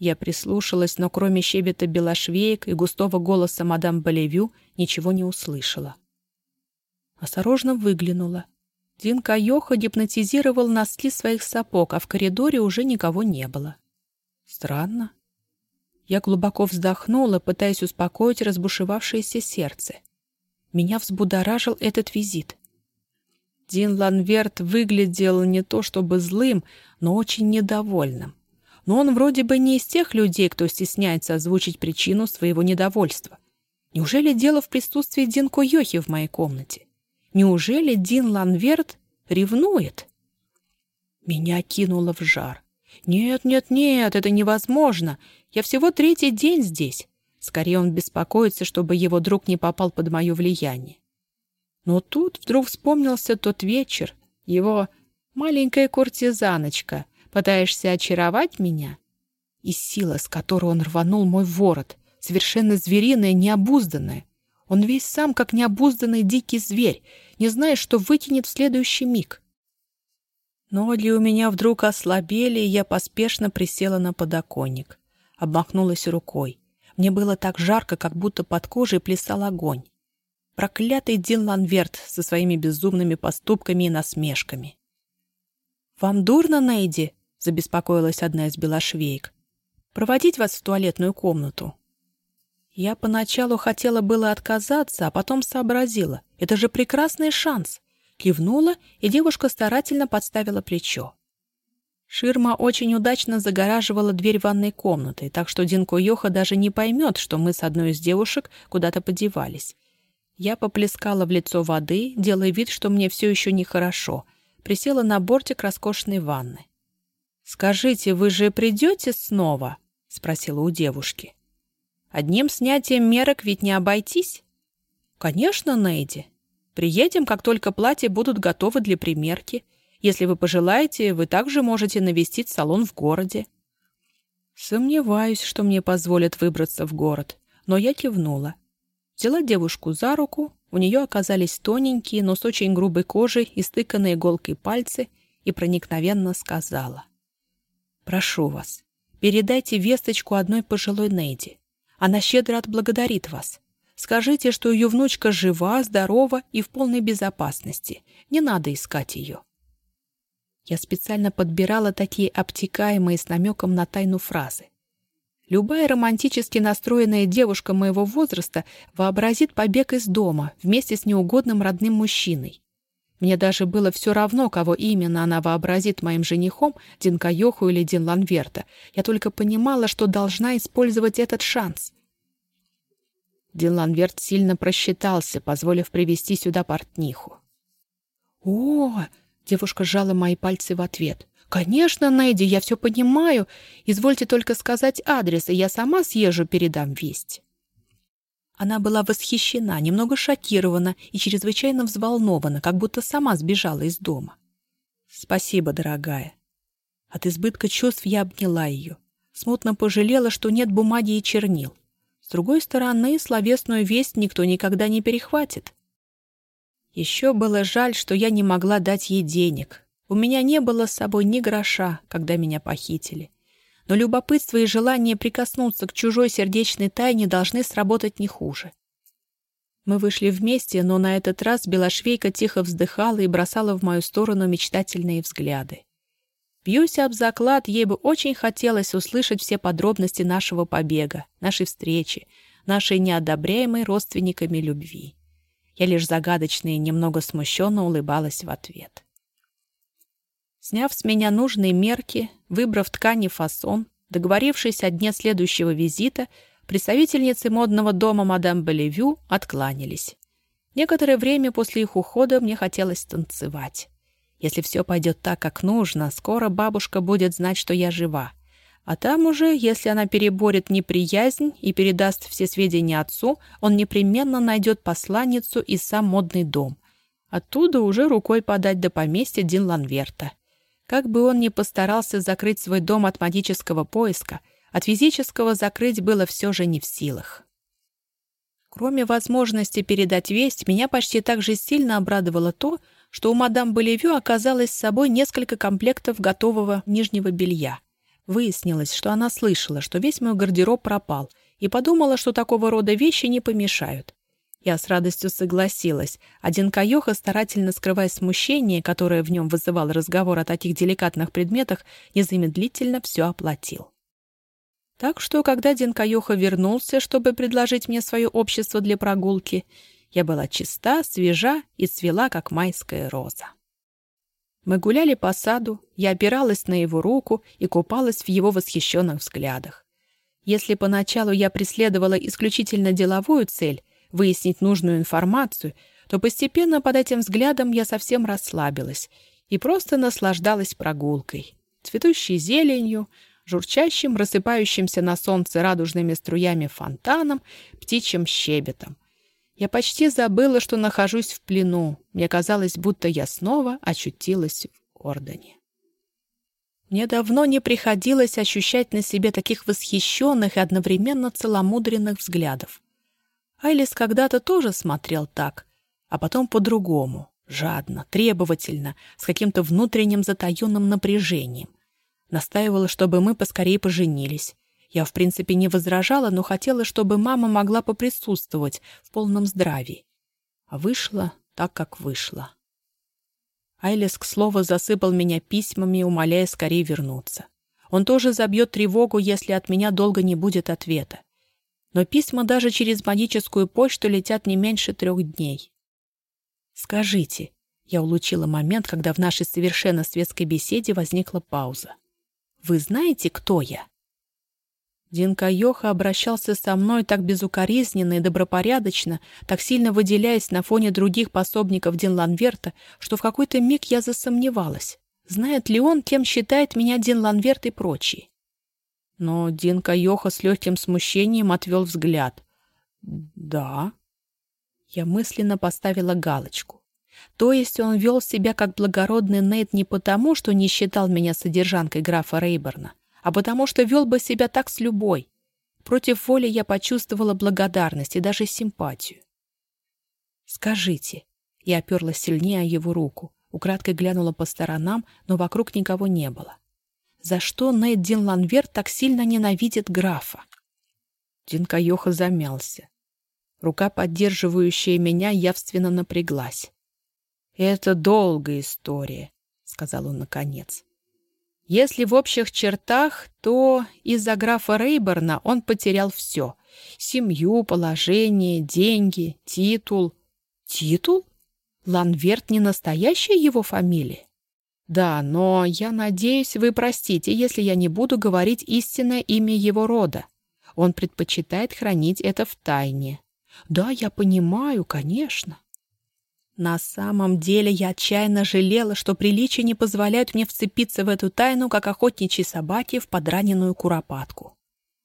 Я прислушалась, но кроме щебета белошвеек и густого голоса мадам Болевю ничего не услышала. Осторожно выглянула. Дин Кайоха гипнотизировал носки своих сапог, а в коридоре уже никого не было. Странно. Я глубоко вздохнула, пытаясь успокоить разбушевавшееся сердце. Меня взбудоражил этот визит. Дин Ланверт выглядел не то чтобы злым, но очень недовольным. Но он вроде бы не из тех людей, кто стесняется озвучить причину своего недовольства. Неужели дело в присутствии Динко Йохи в моей комнате? Неужели Дин Ланверт ревнует? Меня кинуло в жар. «Нет, нет, нет, это невозможно. Я всего третий день здесь. Скорее он беспокоится, чтобы его друг не попал под мое влияние. Но тут вдруг вспомнился тот вечер, его маленькая куртизаночка. Пытаешься очаровать меня?» И сила, с которой он рванул мой ворот, совершенно звериная, необузданная. Он весь сам, как необузданный дикий зверь, не зная, что вытянет в следующий миг. Ноги у меня вдруг ослабели, и я поспешно присела на подоконник. Обмахнулась рукой. Мне было так жарко, как будто под кожей плясал огонь. Проклятый Дин Ланверт со своими безумными поступками и насмешками. «Вам дурно, Нейди?» — забеспокоилась одна из белошвеек. «Проводить вас в туалетную комнату?» Я поначалу хотела было отказаться, а потом сообразила. Это же прекрасный шанс кивнула, и девушка старательно подставила плечо. Ширма очень удачно загораживала дверь ванной комнаты, так что Динко Йоха даже не поймет, что мы с одной из девушек куда-то подевались. Я поплескала в лицо воды, делая вид, что мне все еще нехорошо. Присела на бортик роскошной ванны. «Скажите, вы же придете снова?» — спросила у девушки. «Одним снятием мерок ведь не обойтись?» «Конечно, Нейди. Приедем, как только платья будут готовы для примерки. Если вы пожелаете, вы также можете навестить салон в городе». Сомневаюсь, что мне позволят выбраться в город, но я кивнула. Взяла девушку за руку, у нее оказались тоненькие, но с очень грубой кожей и стыканные иголкой пальцы, и проникновенно сказала. «Прошу вас, передайте весточку одной пожилой Нейди. Она щедро отблагодарит вас. Скажите, что ее внучка жива, здорова и в полной безопасности. Не надо искать ее. Я специально подбирала такие обтекаемые с намеком на тайну фразы. Любая романтически настроенная девушка моего возраста вообразит побег из дома вместе с неугодным родным мужчиной. Мне даже было все равно, кого именно она вообразит моим женихом, Динкайоху или Дин Ланверта. Я только понимала, что должна использовать этот шанс — Диланверт сильно просчитался, позволив привести сюда портниху. «О!» — девушка сжала мои пальцы в ответ. «Конечно, Нэдди, я все понимаю. Извольте только сказать адрес, и я сама съезжу, передам весть». Она была восхищена, немного шокирована и чрезвычайно взволнована, как будто сама сбежала из дома. «Спасибо, дорогая». От избытка чувств я обняла ее. Смутно пожалела, что нет бумаги и чернил. С другой стороны, словесную весть никто никогда не перехватит. Еще было жаль, что я не могла дать ей денег. У меня не было с собой ни гроша, когда меня похитили. Но любопытство и желание прикоснуться к чужой сердечной тайне должны сработать не хуже. Мы вышли вместе, но на этот раз Белошвейка тихо вздыхала и бросала в мою сторону мечтательные взгляды. Бьюсь об заклад, ей бы очень хотелось услышать все подробности нашего побега, нашей встречи, нашей неодобряемой родственниками любви. Я лишь загадочно и немного смущенно улыбалась в ответ. Сняв с меня нужные мерки, выбрав ткани фасон, договорившись о дне следующего визита, представительницы модного дома мадам Белевю откланялись. Некоторое время после их ухода мне хотелось танцевать. Если все пойдет так, как нужно, скоро бабушка будет знать, что я жива. А там уже, если она переборет неприязнь и передаст все сведения отцу, он непременно найдет посланницу и сам модный дом. Оттуда уже рукой подать до поместья Дин Ланверта. Как бы он ни постарался закрыть свой дом от магического поиска, от физического закрыть было все же не в силах. Кроме возможности передать весть, меня почти так же сильно обрадовало то, что у мадам Болевю оказалось с собой несколько комплектов готового нижнего белья. Выяснилось, что она слышала, что весь мой гардероб пропал, и подумала, что такого рода вещи не помешают. Я с радостью согласилась. Один Каёха, старательно скрывая смущение, которое в нем вызывал разговор о таких деликатных предметах, незамедлительно все оплатил. Так что, когда Динкаюха вернулся, чтобы предложить мне свое общество для прогулки, я была чиста, свежа и цвела, как майская роза. Мы гуляли по саду, я опиралась на его руку и купалась в его восхищенных взглядах. Если поначалу я преследовала исключительно деловую цель — выяснить нужную информацию, то постепенно под этим взглядом я совсем расслабилась и просто наслаждалась прогулкой, цветущей зеленью, журчащим, рассыпающимся на солнце радужными струями фонтаном, птичьим щебетом. Я почти забыла, что нахожусь в плену. Мне казалось, будто я снова очутилась в Ордоне. Мне давно не приходилось ощущать на себе таких восхищенных и одновременно целомудренных взглядов. Айлис когда-то тоже смотрел так, а потом по-другому, жадно, требовательно, с каким-то внутренним затаенным напряжением. Настаивала, чтобы мы поскорее поженились. Я, в принципе, не возражала, но хотела, чтобы мама могла поприсутствовать в полном здравии. А вышло так, как вышло. Айлес, к слову, засыпал меня письмами, умоляя скорее вернуться. Он тоже забьет тревогу, если от меня долго не будет ответа. Но письма даже через магическую почту летят не меньше трех дней. «Скажите», — я улучила момент, когда в нашей совершенно светской беседе возникла пауза. «Вы знаете, кто я?» Динка Йоха обращался со мной так безукоризненно и добропорядочно, так сильно выделяясь на фоне других пособников Динланверта, что в какой-то миг я засомневалась, знает ли он, кем считает меня Динланверт и прочие. Но Динка Йоха с легким смущением отвел взгляд. «Да». Я мысленно поставила галочку. То есть он вел себя как благородный Нейт не потому, что не считал меня содержанкой графа Рейберна, а потому что вел бы себя так с любой. Против воли я почувствовала благодарность и даже симпатию. «Скажите», — я оперлась сильнее о его руку, украдкой глянула по сторонам, но вокруг никого не было. «За что Нейт Динланвер так сильно ненавидит графа?» Динка Йоха замялся. Рука, поддерживающая меня, явственно напряглась. «Это долгая история», — сказал он наконец. Если в общих чертах, то из-за графа Рейборна он потерял все. Семью, положение, деньги, титул. Титул? Ланверт не настоящая его фамилия? Да, но я надеюсь, вы простите, если я не буду говорить истинное имя его рода. Он предпочитает хранить это в тайне. Да, я понимаю, конечно. На самом деле я отчаянно жалела, что приличия не позволяют мне вцепиться в эту тайну, как охотничьи собаки в подраненную куропатку.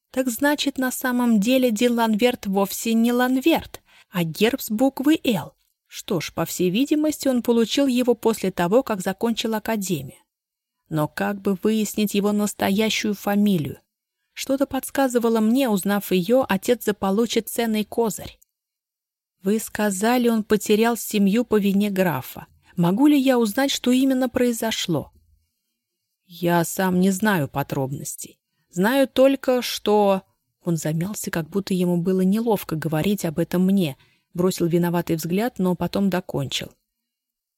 Так значит, на самом деле Дин Ланверт вовсе не Ланверт, а герб с буквы «Л». Что ж, по всей видимости, он получил его после того, как закончил академию. Но как бы выяснить его настоящую фамилию? Что-то подсказывало мне, узнав ее, отец заполучит ценный козырь. «Вы сказали, он потерял семью по вине графа. Могу ли я узнать, что именно произошло?» «Я сам не знаю подробностей. Знаю только, что...» Он замялся, как будто ему было неловко говорить об этом мне, бросил виноватый взгляд, но потом докончил.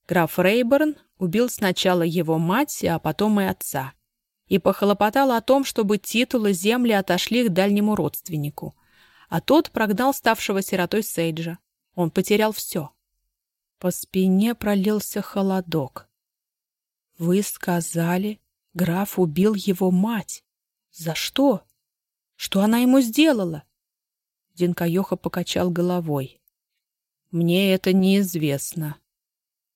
Граф Рейберн убил сначала его мать, а потом и отца. И похлопотал о том, чтобы титулы земли отошли к дальнему родственнику. А тот прогнал ставшего сиротой Сейджа. Он потерял все. По спине пролился холодок. «Вы сказали, граф убил его мать. За что? Что она ему сделала?» Динкаёха покачал головой. «Мне это неизвестно».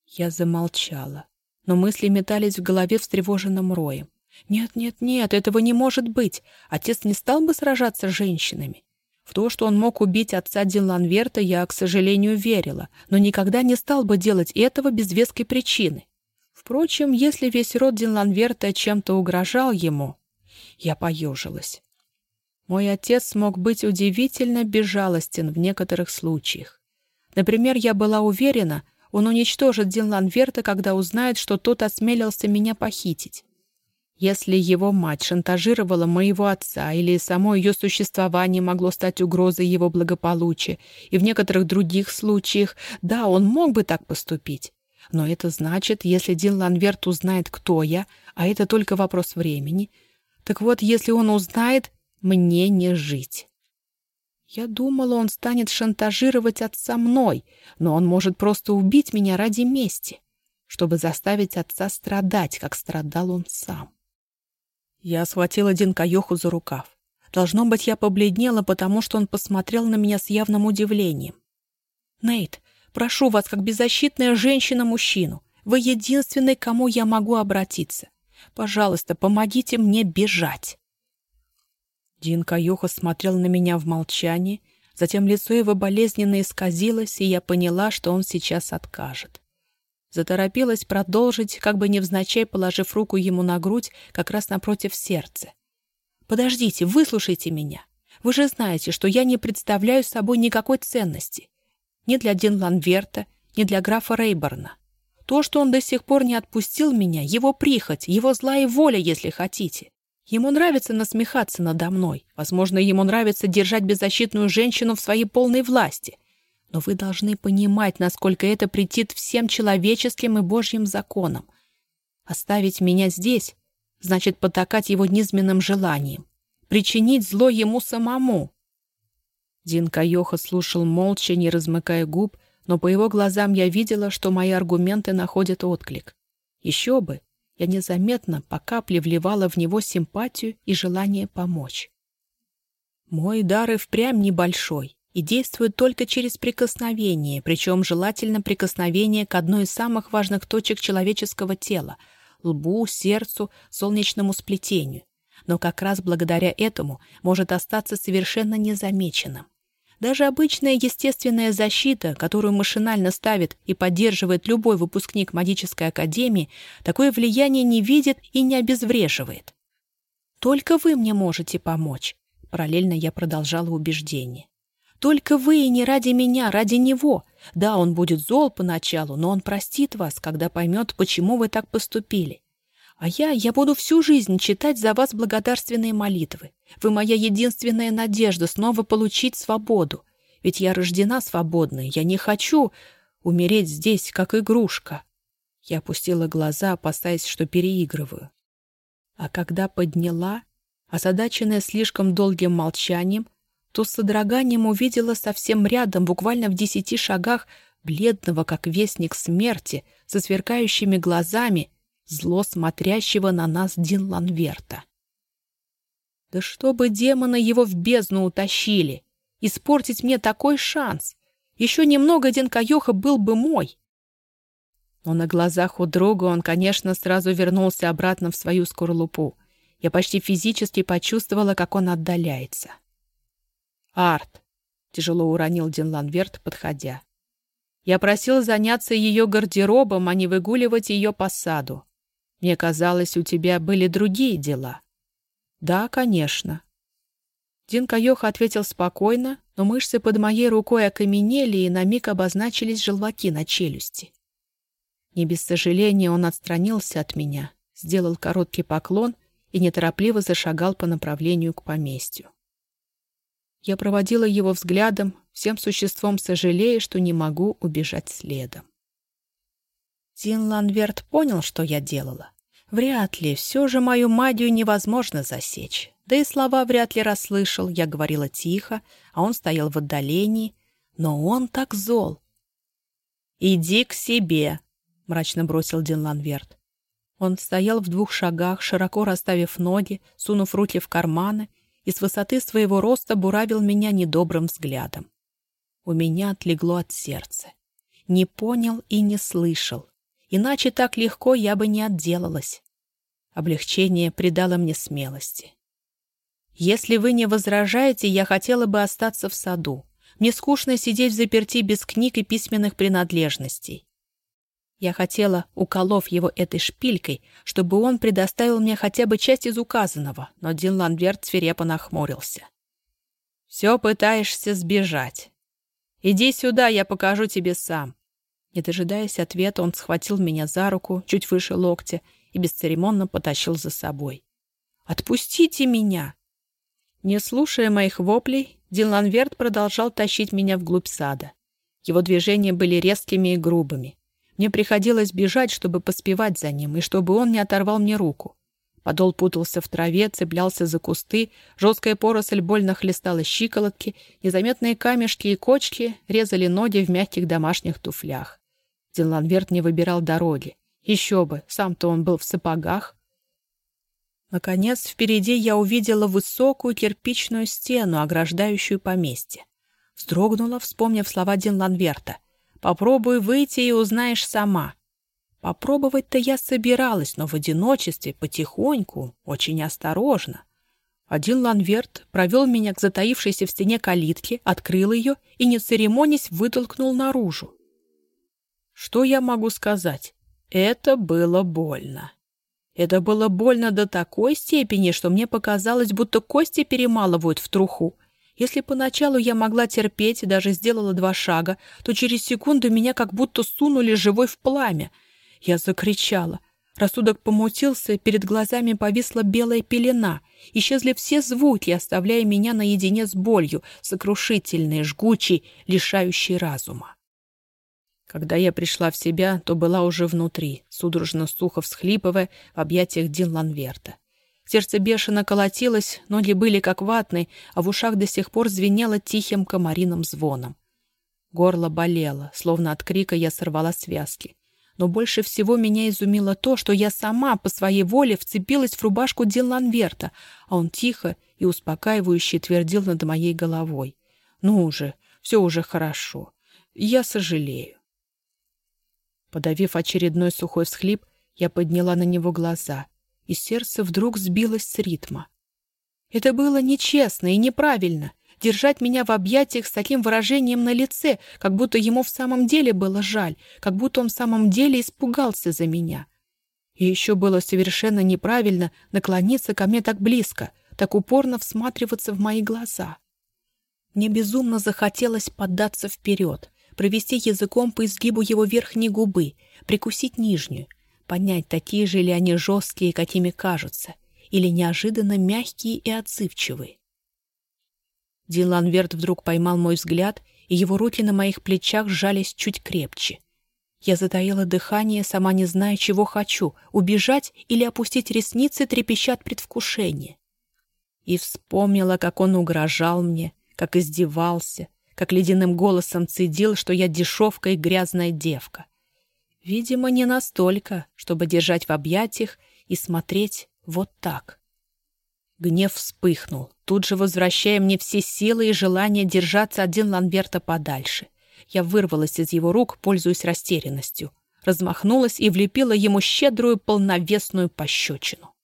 Я замолчала, но мысли метались в голове встревоженным роем. «Нет, нет, нет, этого не может быть. Отец не стал бы сражаться с женщинами. В то, что он мог убить отца Динланверта, я, к сожалению, верила, но никогда не стал бы делать этого без веской причины. Впрочем, если весь род Динланверта чем-то угрожал ему, я поежилась. Мой отец мог быть удивительно безжалостен в некоторых случаях. Например, я была уверена, он уничтожит Динланверта, когда узнает, что тот осмелился меня похитить. Если его мать шантажировала моего отца или само ее существование могло стать угрозой его благополучия, и в некоторых других случаях, да, он мог бы так поступить. Но это значит, если Дин Ланверт узнает, кто я, а это только вопрос времени. Так вот, если он узнает, Мне не жить. Я думала, он станет шантажировать отца мной, но он может просто убить меня ради мести, чтобы заставить отца страдать, как страдал он сам. Я схватила Динкаёху за рукав. Должно быть, я побледнела, потому что он посмотрел на меня с явным удивлением. «Нейт, прошу вас, как беззащитная женщина-мужчину, вы единственный, кому я могу обратиться. Пожалуйста, помогите мне бежать». Дин Каюха смотрел на меня в молчании, затем лицо его болезненно исказилось, и я поняла, что он сейчас откажет. Заторопилась продолжить, как бы невзначай положив руку ему на грудь, как раз напротив сердца. «Подождите, выслушайте меня. Вы же знаете, что я не представляю собой никакой ценности. Ни для Дин Ланверта, ни для графа Рейборна. То, что он до сих пор не отпустил меня, его прихоть, его злая воля, если хотите. Ему нравится насмехаться надо мной. Возможно, ему нравится держать беззащитную женщину в своей полной власти. Но вы должны понимать, насколько это претит всем человеческим и божьим законам. Оставить меня здесь значит потакать его низменным желанием, причинить зло ему самому. Дин Кайоха слушал молча, не размыкая губ, но по его глазам я видела, что мои аргументы находят отклик. Еще бы, я незаметно по капле вливала в него симпатию и желание помочь. Мой дар и впрямь небольшой и действует только через прикосновение, причем желательно прикосновение к одной из самых важных точек человеческого тела — лбу, сердцу, солнечному сплетению. Но как раз благодаря этому может остаться совершенно незамеченным. Даже обычная естественная защита, которую машинально ставит и поддерживает любой выпускник магической академии, такое влияние не видит и не обезвреживает. «Только вы мне можете помочь», — параллельно я продолжала убеждение. «Только вы и не ради меня, ради него. Да, он будет зол поначалу, но он простит вас, когда поймет, почему вы так поступили. А я, я буду всю жизнь читать за вас благодарственные молитвы. Вы моя единственная надежда снова получить свободу. Ведь я рождена свободной, я не хочу умереть здесь, как игрушка. Я опустила глаза, опасаясь, что переигрываю. А когда подняла, озадаченная слишком долгим молчанием, то с содроганием увидела совсем рядом, буквально в десяти шагах, бледного, как вестник смерти, со сверкающими глазами зло смотрящего на нас Динланверта. Да чтобы демона его в бездну утащили! Испортить мне такой шанс! Еще немного Денкаёха был бы мой! Но на глазах у друга он, конечно, сразу вернулся обратно в свою скорлупу. Я почти физически почувствовала, как он отдаляется. «Арт!» — тяжело уронил Динланверт, подходя. «Я просил заняться ее гардеробом, а не выгуливать ее по саду. Мне казалось, у тебя были другие дела. Да, конечно. Дин Каёха ответил спокойно, но мышцы под моей рукой окаменели и на миг обозначились желваки на челюсти. Не без сожаления он отстранился от меня, сделал короткий поклон и неторопливо зашагал по направлению к поместью. Я проводила его взглядом, всем существом сожалея, что не могу убежать следом. Дин Ланверт понял, что я делала. Вряд ли, все же мою магию невозможно засечь. Да и слова вряд ли расслышал, я говорила тихо, а он стоял в отдалении. Но он так зол. «Иди к себе», — мрачно бросил Дин Ланверт. Он стоял в двух шагах, широко расставив ноги, сунув руки в карманы, и с высоты своего роста буравил меня недобрым взглядом. У меня отлегло от сердца. Не понял и не слышал. Иначе так легко я бы не отделалась. Облегчение придало мне смелости. Если вы не возражаете, я хотела бы остаться в саду. Мне скучно сидеть в заперти без книг и письменных принадлежностей. Я хотела, уколов его этой шпилькой, чтобы он предоставил мне хотя бы часть из указанного, но Дин Ланверт свирепо нахмурился. «Все пытаешься сбежать. Иди сюда, я покажу тебе сам. Не дожидаясь ответа, он схватил меня за руку, чуть выше локтя, и бесцеремонно потащил за собой. «Отпустите меня!» Не слушая моих воплей, Диланверт продолжал тащить меня вглубь сада. Его движения были резкими и грубыми. Мне приходилось бежать, чтобы поспевать за ним, и чтобы он не оторвал мне руку. Подол путался в траве, цеплялся за кусты, жесткая поросль больно хлестала щиколотки, незаметные камешки и кочки резали ноги в мягких домашних туфлях. Динланверт не выбирал дороги. Еще бы, сам-то он был в сапогах. Наконец, впереди я увидела высокую кирпичную стену, ограждающую поместье. Вздрогнула, вспомнив слова Динланверта. «Попробуй выйти и узнаешь сама». Попробовать-то я собиралась, но в одиночестве, потихоньку, очень осторожно. Один ланверт провел меня к затаившейся в стене калитке, открыл ее и, не церемонясь, вытолкнул наружу. Что я могу сказать? Это было больно. Это было больно до такой степени, что мне показалось, будто кости перемалывают в труху. Если поначалу я могла терпеть и даже сделала два шага, то через секунду меня как будто сунули живой в пламя — я закричала. Рассудок помутился, перед глазами повисла белая пелена. Исчезли все звуки, оставляя меня наедине с болью, сокрушительной, жгучей, лишающей разума. Когда я пришла в себя, то была уже внутри, судорожно сухо всхлипывая в объятиях Дин Ланверта. Сердце бешено колотилось, ноги были как ватные, а в ушах до сих пор звенело тихим комариным звоном. Горло болело, словно от крика я сорвала связки. Но больше всего меня изумило то, что я сама по своей воле вцепилась в рубашку Дилланверта, а он тихо и успокаивающе твердил над моей головой. «Ну уже, все уже хорошо. Я сожалею». Подавив очередной сухой всхлип, я подняла на него глаза, и сердце вдруг сбилось с ритма. Это было нечестно и неправильно держать меня в объятиях с таким выражением на лице, как будто ему в самом деле было жаль, как будто он в самом деле испугался за меня. И еще было совершенно неправильно наклониться ко мне так близко, так упорно всматриваться в мои глаза. Мне безумно захотелось поддаться вперед, провести языком по изгибу его верхней губы, прикусить нижнюю, понять, такие же ли они жесткие, какими кажутся, или неожиданно мягкие и отзывчивые. Дин Ланверт вдруг поймал мой взгляд, и его руки на моих плечах сжались чуть крепче. Я затаила дыхание, сама не зная, чего хочу — убежать или опустить ресницы, трепеща от предвкушения. И вспомнила, как он угрожал мне, как издевался, как ледяным голосом цедил, что я дешевка и грязная девка. Видимо, не настолько, чтобы держать в объятиях и смотреть вот так. Гнев вспыхнул, тут же возвращая мне все силы и желание держаться один Ланберта подальше. Я вырвалась из его рук, пользуясь растерянностью. Размахнулась и влепила ему щедрую полновесную пощечину.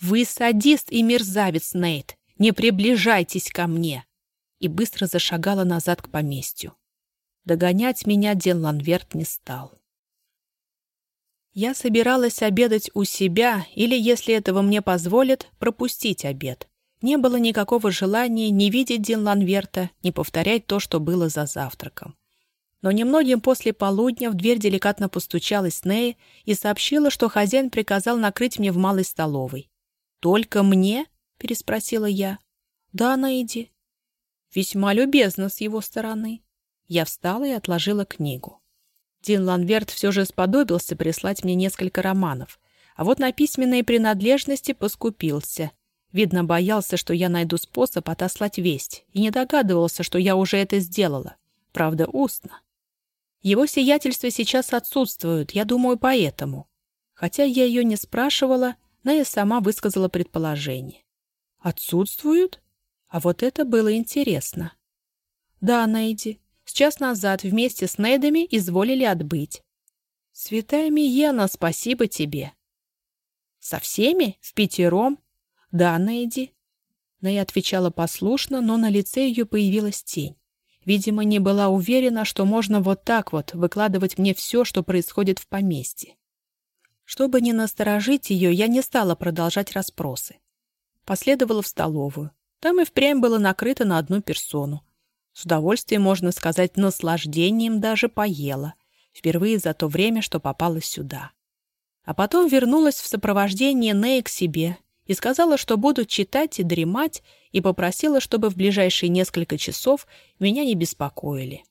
«Вы садист и мерзавец, Нейт! Не приближайтесь ко мне!» И быстро зашагала назад к поместью. Догонять меня Ден Ланверт не стал. Я собиралась обедать у себя или, если этого мне позволят, пропустить обед. Не было никакого желания ни видеть Дин Ланверта, ни повторять то, что было за завтраком. Но немногим после полудня в дверь деликатно постучалась Нея и сообщила, что хозяин приказал накрыть мне в малой столовой. «Только мне?» — переспросила я. «Да, Нейди». Весьма любезно с его стороны. Я встала и отложила книгу. Дин Ланверт все же сподобился прислать мне несколько романов, а вот на письменные принадлежности поскупился. Видно, боялся, что я найду способ отослать весть, и не догадывался, что я уже это сделала. Правда, устно. Его сиятельство сейчас отсутствует, я думаю, поэтому. Хотя я ее не спрашивала, но я сама высказала предположение. Отсутствуют? А вот это было интересно. Да, Найди, с час назад вместе с Нейдами изволили отбыть. Святая Миена, спасибо тебе. Со всеми? В пятером? Да, Нейди. Ней отвечала послушно, но на лице ее появилась тень. Видимо, не была уверена, что можно вот так вот выкладывать мне все, что происходит в поместье. Чтобы не насторожить ее, я не стала продолжать расспросы. Последовала в столовую. Там и впрямь было накрыто на одну персону. С удовольствием, можно сказать, наслаждением даже поела. Впервые за то время, что попала сюда. А потом вернулась в сопровождении Неи к себе и сказала, что буду читать и дремать, и попросила, чтобы в ближайшие несколько часов меня не беспокоили.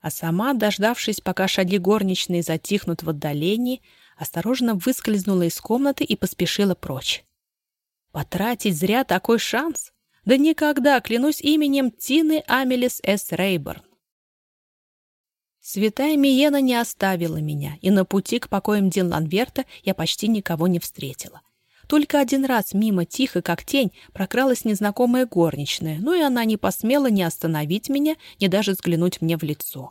А сама, дождавшись, пока шаги горничной затихнут в отдалении, осторожно выскользнула из комнаты и поспешила прочь. Потратить зря такой шанс? Да никогда, клянусь именем Тины Амелис С. Рейборн. Святая Миена не оставила меня, и на пути к покоям Динланверта я почти никого не встретила. Только один раз мимо тихо, как тень, прокралась незнакомая горничная, но и она не посмела ни остановить меня, ни даже взглянуть мне в лицо.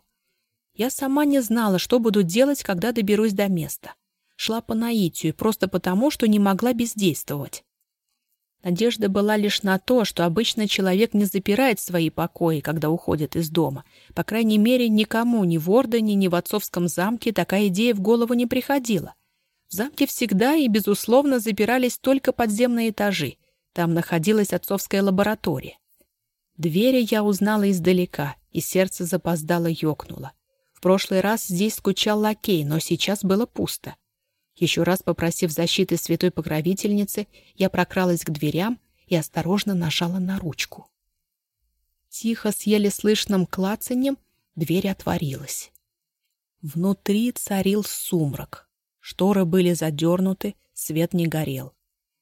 Я сама не знала, что буду делать, когда доберусь до места. Шла по наитию, просто потому, что не могла бездействовать. Надежда была лишь на то, что обычно человек не запирает свои покои, когда уходит из дома. По крайней мере, никому, ни в Ордене, ни в отцовском замке такая идея в голову не приходила. В замке всегда и, безусловно, запирались только подземные этажи. Там находилась отцовская лаборатория. Двери я узнала издалека, и сердце запоздало ёкнуло. В прошлый раз здесь скучал лакей, но сейчас было пусто. Еще раз попросив защиты святой покровительницы, я прокралась к дверям и осторожно нажала на ручку. Тихо, с еле слышным клацаньем, дверь отворилась. Внутри царил сумрак. Шторы были задернуты, свет не горел.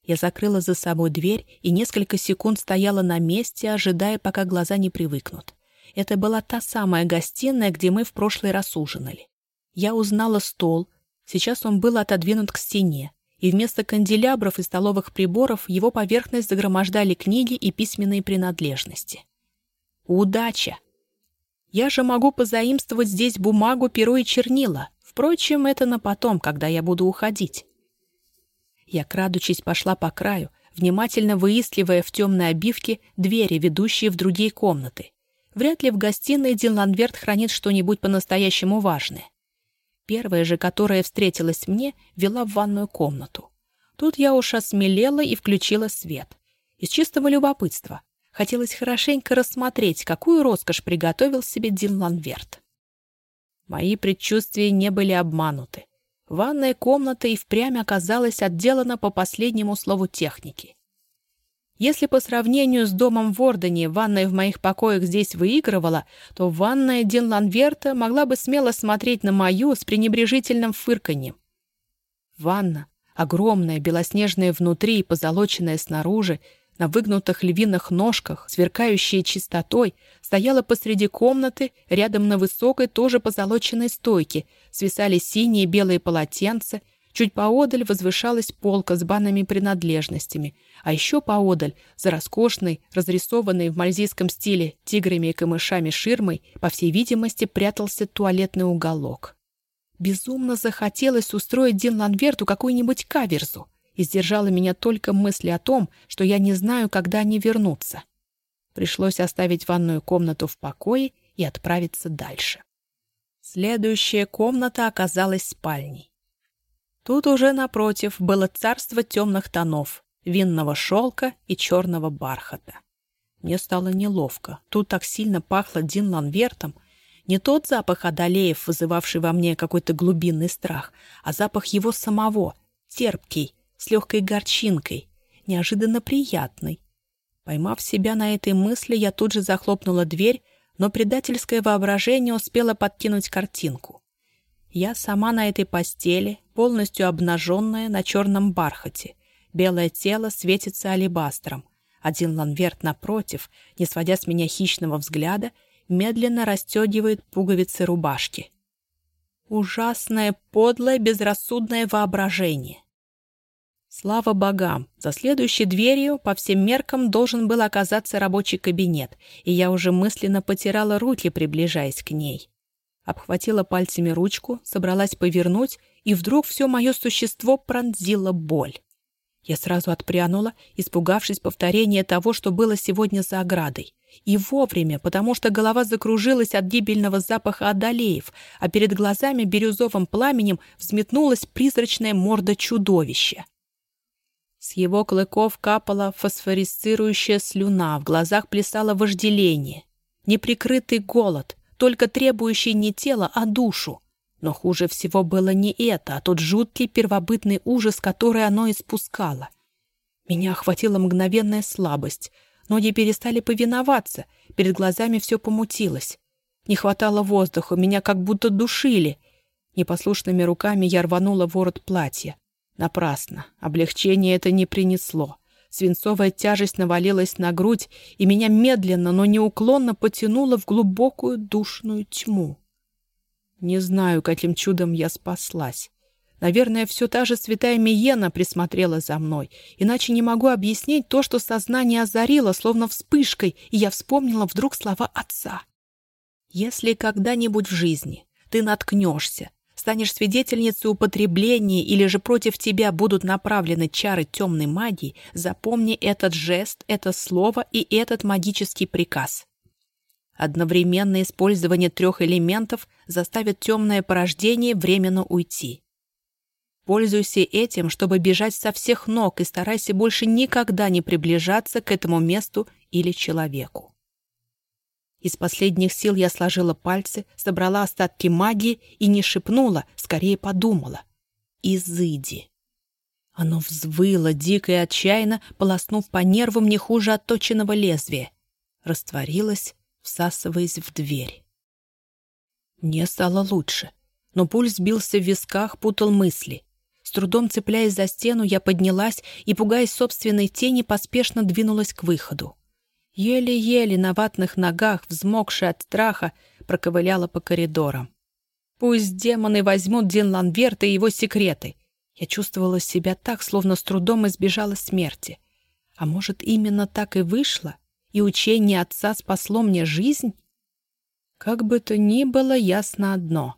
Я закрыла за собой дверь и несколько секунд стояла на месте, ожидая, пока глаза не привыкнут. Это была та самая гостиная, где мы в прошлый раз ужинали. Я узнала стол, Сейчас он был отодвинут к стене, и вместо канделябров и столовых приборов его поверхность загромождали книги и письменные принадлежности. Удача! Я же могу позаимствовать здесь бумагу, перо и чернила. Впрочем, это на потом, когда я буду уходить. Я, крадучись, пошла по краю, внимательно выискивая в темной обивке двери, ведущие в другие комнаты. Вряд ли в гостиной Динланверт хранит что-нибудь по-настоящему важное. Первая же, которая встретилась мне, вела в ванную комнату. Тут я уж осмелела и включила свет. Из чистого любопытства. Хотелось хорошенько рассмотреть, какую роскошь приготовил себе Дин Ланверт. Мои предчувствия не были обмануты. Ванная комната и впрямь оказалась отделана по последнему слову техники. Если по сравнению с домом в Ордене ванная в моих покоях здесь выигрывала, то ванная Дин Ланверта могла бы смело смотреть на мою с пренебрежительным фырканьем. Ванна, огромная, белоснежная внутри и позолоченная снаружи, на выгнутых львиных ножках, сверкающая чистотой, стояла посреди комнаты, рядом на высокой, тоже позолоченной стойке, свисали синие и белые полотенца, чуть поодаль возвышалась полка с банными принадлежностями — а еще поодаль, за роскошной, разрисованной в мальзийском стиле тиграми и камышами ширмой, по всей видимости, прятался туалетный уголок. Безумно захотелось устроить Дин Ланверту какую-нибудь каверзу, и сдержала меня только мысль о том, что я не знаю, когда они вернутся. Пришлось оставить ванную комнату в покое и отправиться дальше. Следующая комната оказалась спальней. Тут уже напротив было царство темных тонов, винного шелка и черного бархата. Мне стало неловко. Тут так сильно пахло Дин Ланвертом. Не тот запах Адалеев, вызывавший во мне какой-то глубинный страх, а запах его самого, терпкий, с легкой горчинкой, неожиданно приятный. Поймав себя на этой мысли, я тут же захлопнула дверь, но предательское воображение успело подкинуть картинку. Я сама на этой постели, полностью обнаженная на черном бархате, Белое тело светится алебастром. Один ланверт напротив, не сводя с меня хищного взгляда, медленно расстегивает пуговицы рубашки. Ужасное, подлое, безрассудное воображение. Слава богам! За следующей дверью по всем меркам должен был оказаться рабочий кабинет, и я уже мысленно потирала руки, приближаясь к ней. Обхватила пальцами ручку, собралась повернуть, и вдруг все мое существо пронзило боль. Я сразу отпрянула, испугавшись повторения того, что было сегодня за оградой. И вовремя, потому что голова закружилась от гибельного запаха одолеев, а перед глазами бирюзовым пламенем взметнулась призрачная морда чудовища. С его клыков капала фосфорисцирующая слюна, в глазах плясало вожделение. Неприкрытый голод, только требующий не тело, а душу. Но хуже всего было не это, а тот жуткий первобытный ужас, который оно испускало. Меня охватила мгновенная слабость. Ноги перестали повиноваться, перед глазами все помутилось. Не хватало воздуха, меня как будто душили. Непослушными руками я рванула ворот платья. Напрасно. Облегчение это не принесло. Свинцовая тяжесть навалилась на грудь, и меня медленно, но неуклонно потянуло в глубокую душную тьму. Не знаю, каким чудом я спаслась. Наверное, все та же святая Миена присмотрела за мной, иначе не могу объяснить то, что сознание озарило, словно вспышкой, и я вспомнила вдруг слова отца. «Если когда-нибудь в жизни ты наткнешься, станешь свидетельницей употребления или же против тебя будут направлены чары темной магии, запомни этот жест, это слово и этот магический приказ. Одновременное использование трех элементов заставит темное порождение временно уйти. Пользуйся этим, чтобы бежать со всех ног и старайся больше никогда не приближаться к этому месту или человеку. Из последних сил я сложила пальцы, собрала остатки магии и не шепнула, скорее подумала. «Изыди!» Оно взвыло дико и отчаянно, полоснув по нервам не хуже отточенного лезвия. Растворилось, всасываясь в дверь. Мне стало лучше, но пульс бился в висках, путал мысли. С трудом цепляясь за стену, я поднялась и, пугаясь собственной тени, поспешно двинулась к выходу. Еле-еле на ватных ногах, взмокшая от страха, проковыляла по коридорам. Пусть демоны возьмут Дин Ланверта и его секреты. Я чувствовала себя так, словно с трудом избежала смерти. А может, именно так и вышло, и учение отца спасло мне жизнь? Как бы то ни было, ясно одно.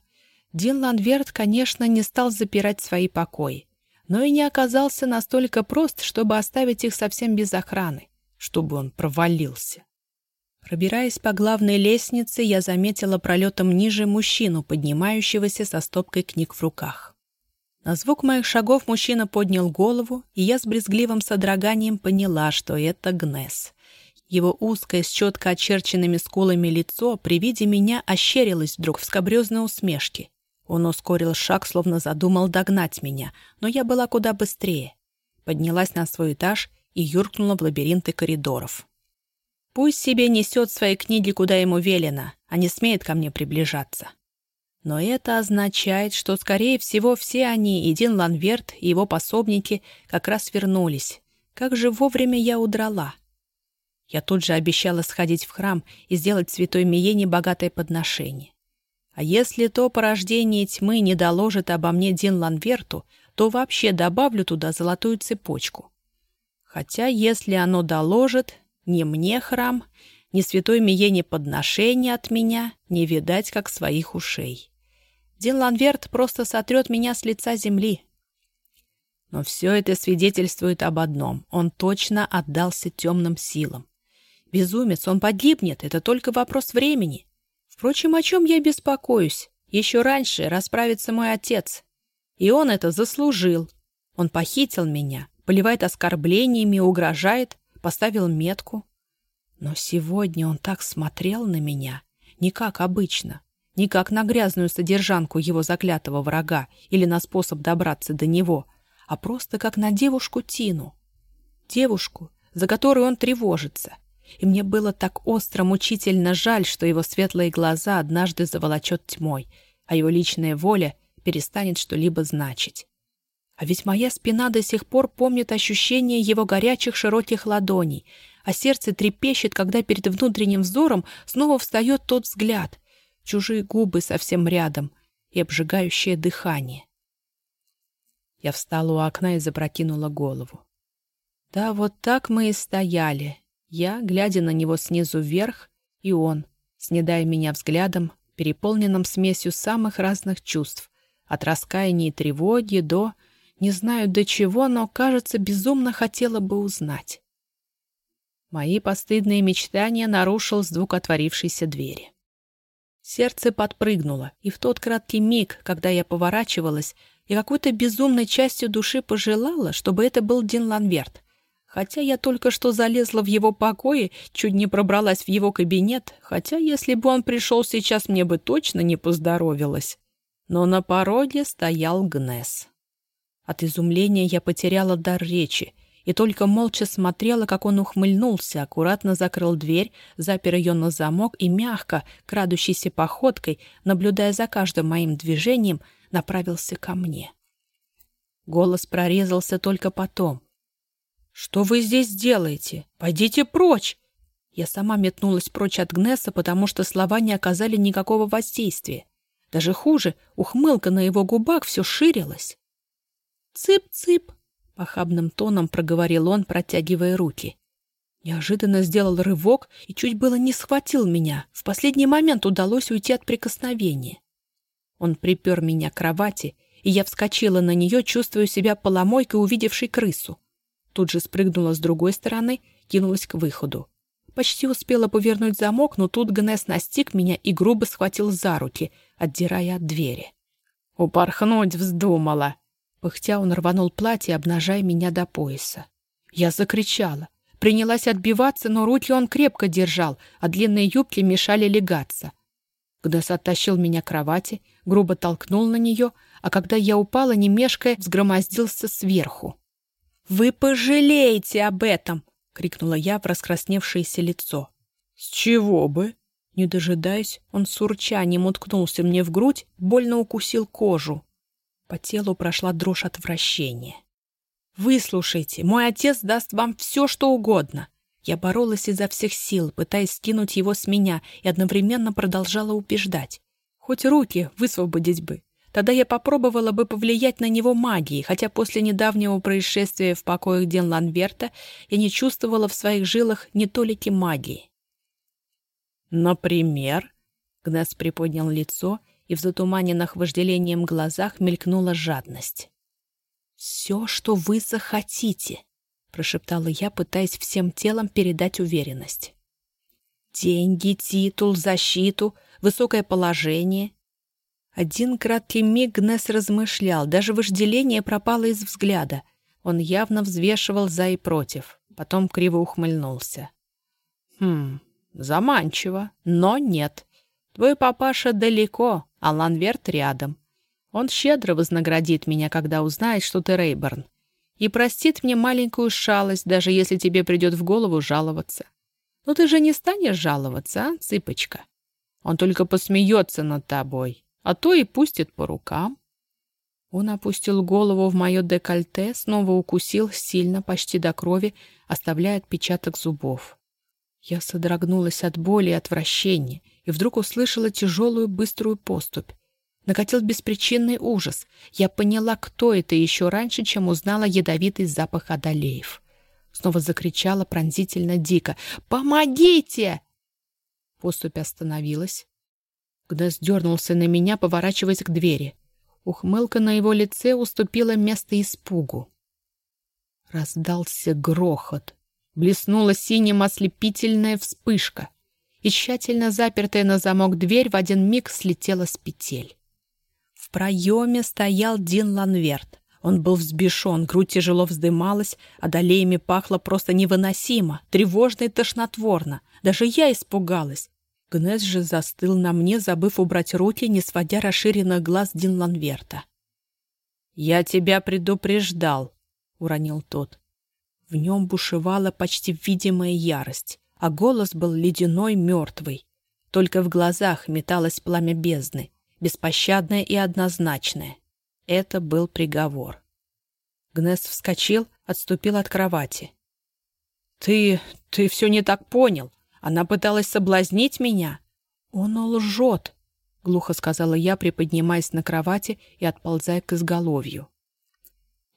Дин Ланверт, конечно, не стал запирать свои покои, но и не оказался настолько прост, чтобы оставить их совсем без охраны, чтобы он провалился. Пробираясь по главной лестнице, я заметила пролетом ниже мужчину, поднимающегося со стопкой книг в руках. На звук моих шагов мужчина поднял голову, и я с брезгливым содроганием поняла, что это Гнес. Его узкое, с четко очерченными скулами лицо при виде меня ощерилось вдруг в скобрезной усмешке, он ускорил шаг, словно задумал догнать меня, но я была куда быстрее. Поднялась на свой этаж и юркнула в лабиринты коридоров. Пусть себе несет свои книги, куда ему велено, а не смеет ко мне приближаться. Но это означает, что, скорее всего, все они, и Дин Ланверт, и его пособники, как раз вернулись. Как же вовремя я удрала. Я тут же обещала сходить в храм и сделать святой Миене богатое подношение. А если то порождение тьмы не доложит обо мне Дин Ланверту, то вообще добавлю туда золотую цепочку. Хотя, если оно доложит, ни мне храм, ни святой Миене подношения от меня не видать, как своих ушей. Дин Ланверт просто сотрет меня с лица земли. Но все это свидетельствует об одном. Он точно отдался темным силам. Безумец, он погибнет, это только вопрос времени. Впрочем, о чем я беспокоюсь? Еще раньше расправится мой отец. И он это заслужил. Он похитил меня, поливает оскорблениями, угрожает, поставил метку. Но сегодня он так смотрел на меня, не как обычно, не как на грязную содержанку его заклятого врага или на способ добраться до него, а просто как на девушку Тину. Девушку, за которую он тревожится, и мне было так остро, мучительно жаль, что его светлые глаза однажды заволочет тьмой, а его личная воля перестанет что-либо значить. А ведь моя спина до сих пор помнит ощущение его горячих широких ладоней, а сердце трепещет, когда перед внутренним взором снова встает тот взгляд, чужие губы совсем рядом и обжигающее дыхание. Я встала у окна и запрокинула голову. Да, вот так мы и стояли, я, глядя на него снизу вверх, и он, снедая меня взглядом, переполненным смесью самых разных чувств, от раскаяния и тревоги до... Не знаю до чего, но, кажется, безумно хотела бы узнать. Мои постыдные мечтания нарушил звук отворившейся двери. Сердце подпрыгнуло, и в тот краткий миг, когда я поворачивалась, и какой-то безумной частью души пожелала, чтобы это был Дин Ланверт, Хотя я только что залезла в его покои, чуть не пробралась в его кабинет, хотя если бы он пришел сейчас, мне бы точно не поздоровилась. Но на пороге стоял Гнес. От изумления я потеряла дар речи и только молча смотрела, как он ухмыльнулся, аккуратно закрыл дверь, запер ее на замок и мягко, крадущейся походкой, наблюдая за каждым моим движением, направился ко мне. Голос прорезался только потом. «Что вы здесь делаете? Пойдите прочь!» Я сама метнулась прочь от Гнесса, потому что слова не оказали никакого воздействия. Даже хуже, ухмылка на его губах все ширилась. «Цып-цып!» — похабным тоном проговорил он, протягивая руки. Неожиданно сделал рывок и чуть было не схватил меня. В последний момент удалось уйти от прикосновения. Он припер меня к кровати, и я вскочила на нее, чувствуя себя поломойкой, увидевшей крысу. Тут же спрыгнула с другой стороны, кинулась к выходу. Почти успела повернуть замок, но тут Гнес настиг меня и грубо схватил за руки, отдирая от двери. «Упорхнуть вздумала!» Пыхтя он рванул платье, обнажая меня до пояса. Я закричала. Принялась отбиваться, но руки он крепко держал, а длинные юбки мешали легаться. Гнес оттащил меня к кровати, грубо толкнул на нее, а когда я упала, не мешкая, взгромоздился сверху. «Вы пожалеете об этом!» — крикнула я в раскрасневшееся лицо. «С чего бы?» Не дожидаясь, он с урчанием уткнулся мне в грудь, больно укусил кожу. По телу прошла дрожь отвращения. «Выслушайте, мой отец даст вам все, что угодно». Я боролась изо всех сил, пытаясь скинуть его с меня, и одновременно продолжала убеждать. Хоть руки высвободить бы. Тогда я попробовала бы повлиять на него магией, хотя после недавнего происшествия в покоях Ден Ланверта я не чувствовала в своих жилах ни толики магии. «Например?» Гнес приподнял лицо, и в затуманенных вожделением глазах мелькнула жадность. «Все, что вы захотите», — прошептала я, пытаясь всем телом передать уверенность. «Деньги, титул, защиту, высокое положение, один краткий миг Гнес размышлял, даже вожделение пропало из взгляда. Он явно взвешивал за и против, потом криво ухмыльнулся. «Хм, заманчиво, но нет. Твой папаша далеко, а Ланверт рядом. Он щедро вознаградит меня, когда узнает, что ты Рейборн. И простит мне маленькую шалость, даже если тебе придет в голову жаловаться. Но ты же не станешь жаловаться, а, цыпочка? Он только посмеется над тобой, а то и пустит по рукам. Он опустил голову в мое декольте, снова укусил сильно, почти до крови, оставляя отпечаток зубов. Я содрогнулась от боли и отвращения, и вдруг услышала тяжелую быструю поступь. Накатил беспричинный ужас. Я поняла, кто это еще раньше, чем узнала ядовитый запах одолеев. Снова закричала пронзительно дико. «Помогите!» Поступь остановилась. Гнес дернулся на меня, поворачиваясь к двери. Ухмылка на его лице уступила место испугу. Раздался грохот. Блеснула синим ослепительная вспышка, и тщательно запертая на замок дверь в один миг слетела с петель. В проеме стоял Дин Ланверт. Он был взбешен, грудь тяжело вздымалась, а долеями пахло просто невыносимо, тревожно и тошнотворно. Даже я испугалась. Гнес же застыл на мне, забыв убрать руки, не сводя расширенных глаз Динланверта. «Я тебя предупреждал», — уронил тот. В нем бушевала почти видимая ярость, а голос был ледяной, мертвый. Только в глазах металось пламя бездны, беспощадное и однозначное. Это был приговор. Гнес вскочил, отступил от кровати. «Ты... ты все не так понял. Она пыталась соблазнить меня. Он лжет, — глухо сказала я, приподнимаясь на кровати и отползая к изголовью.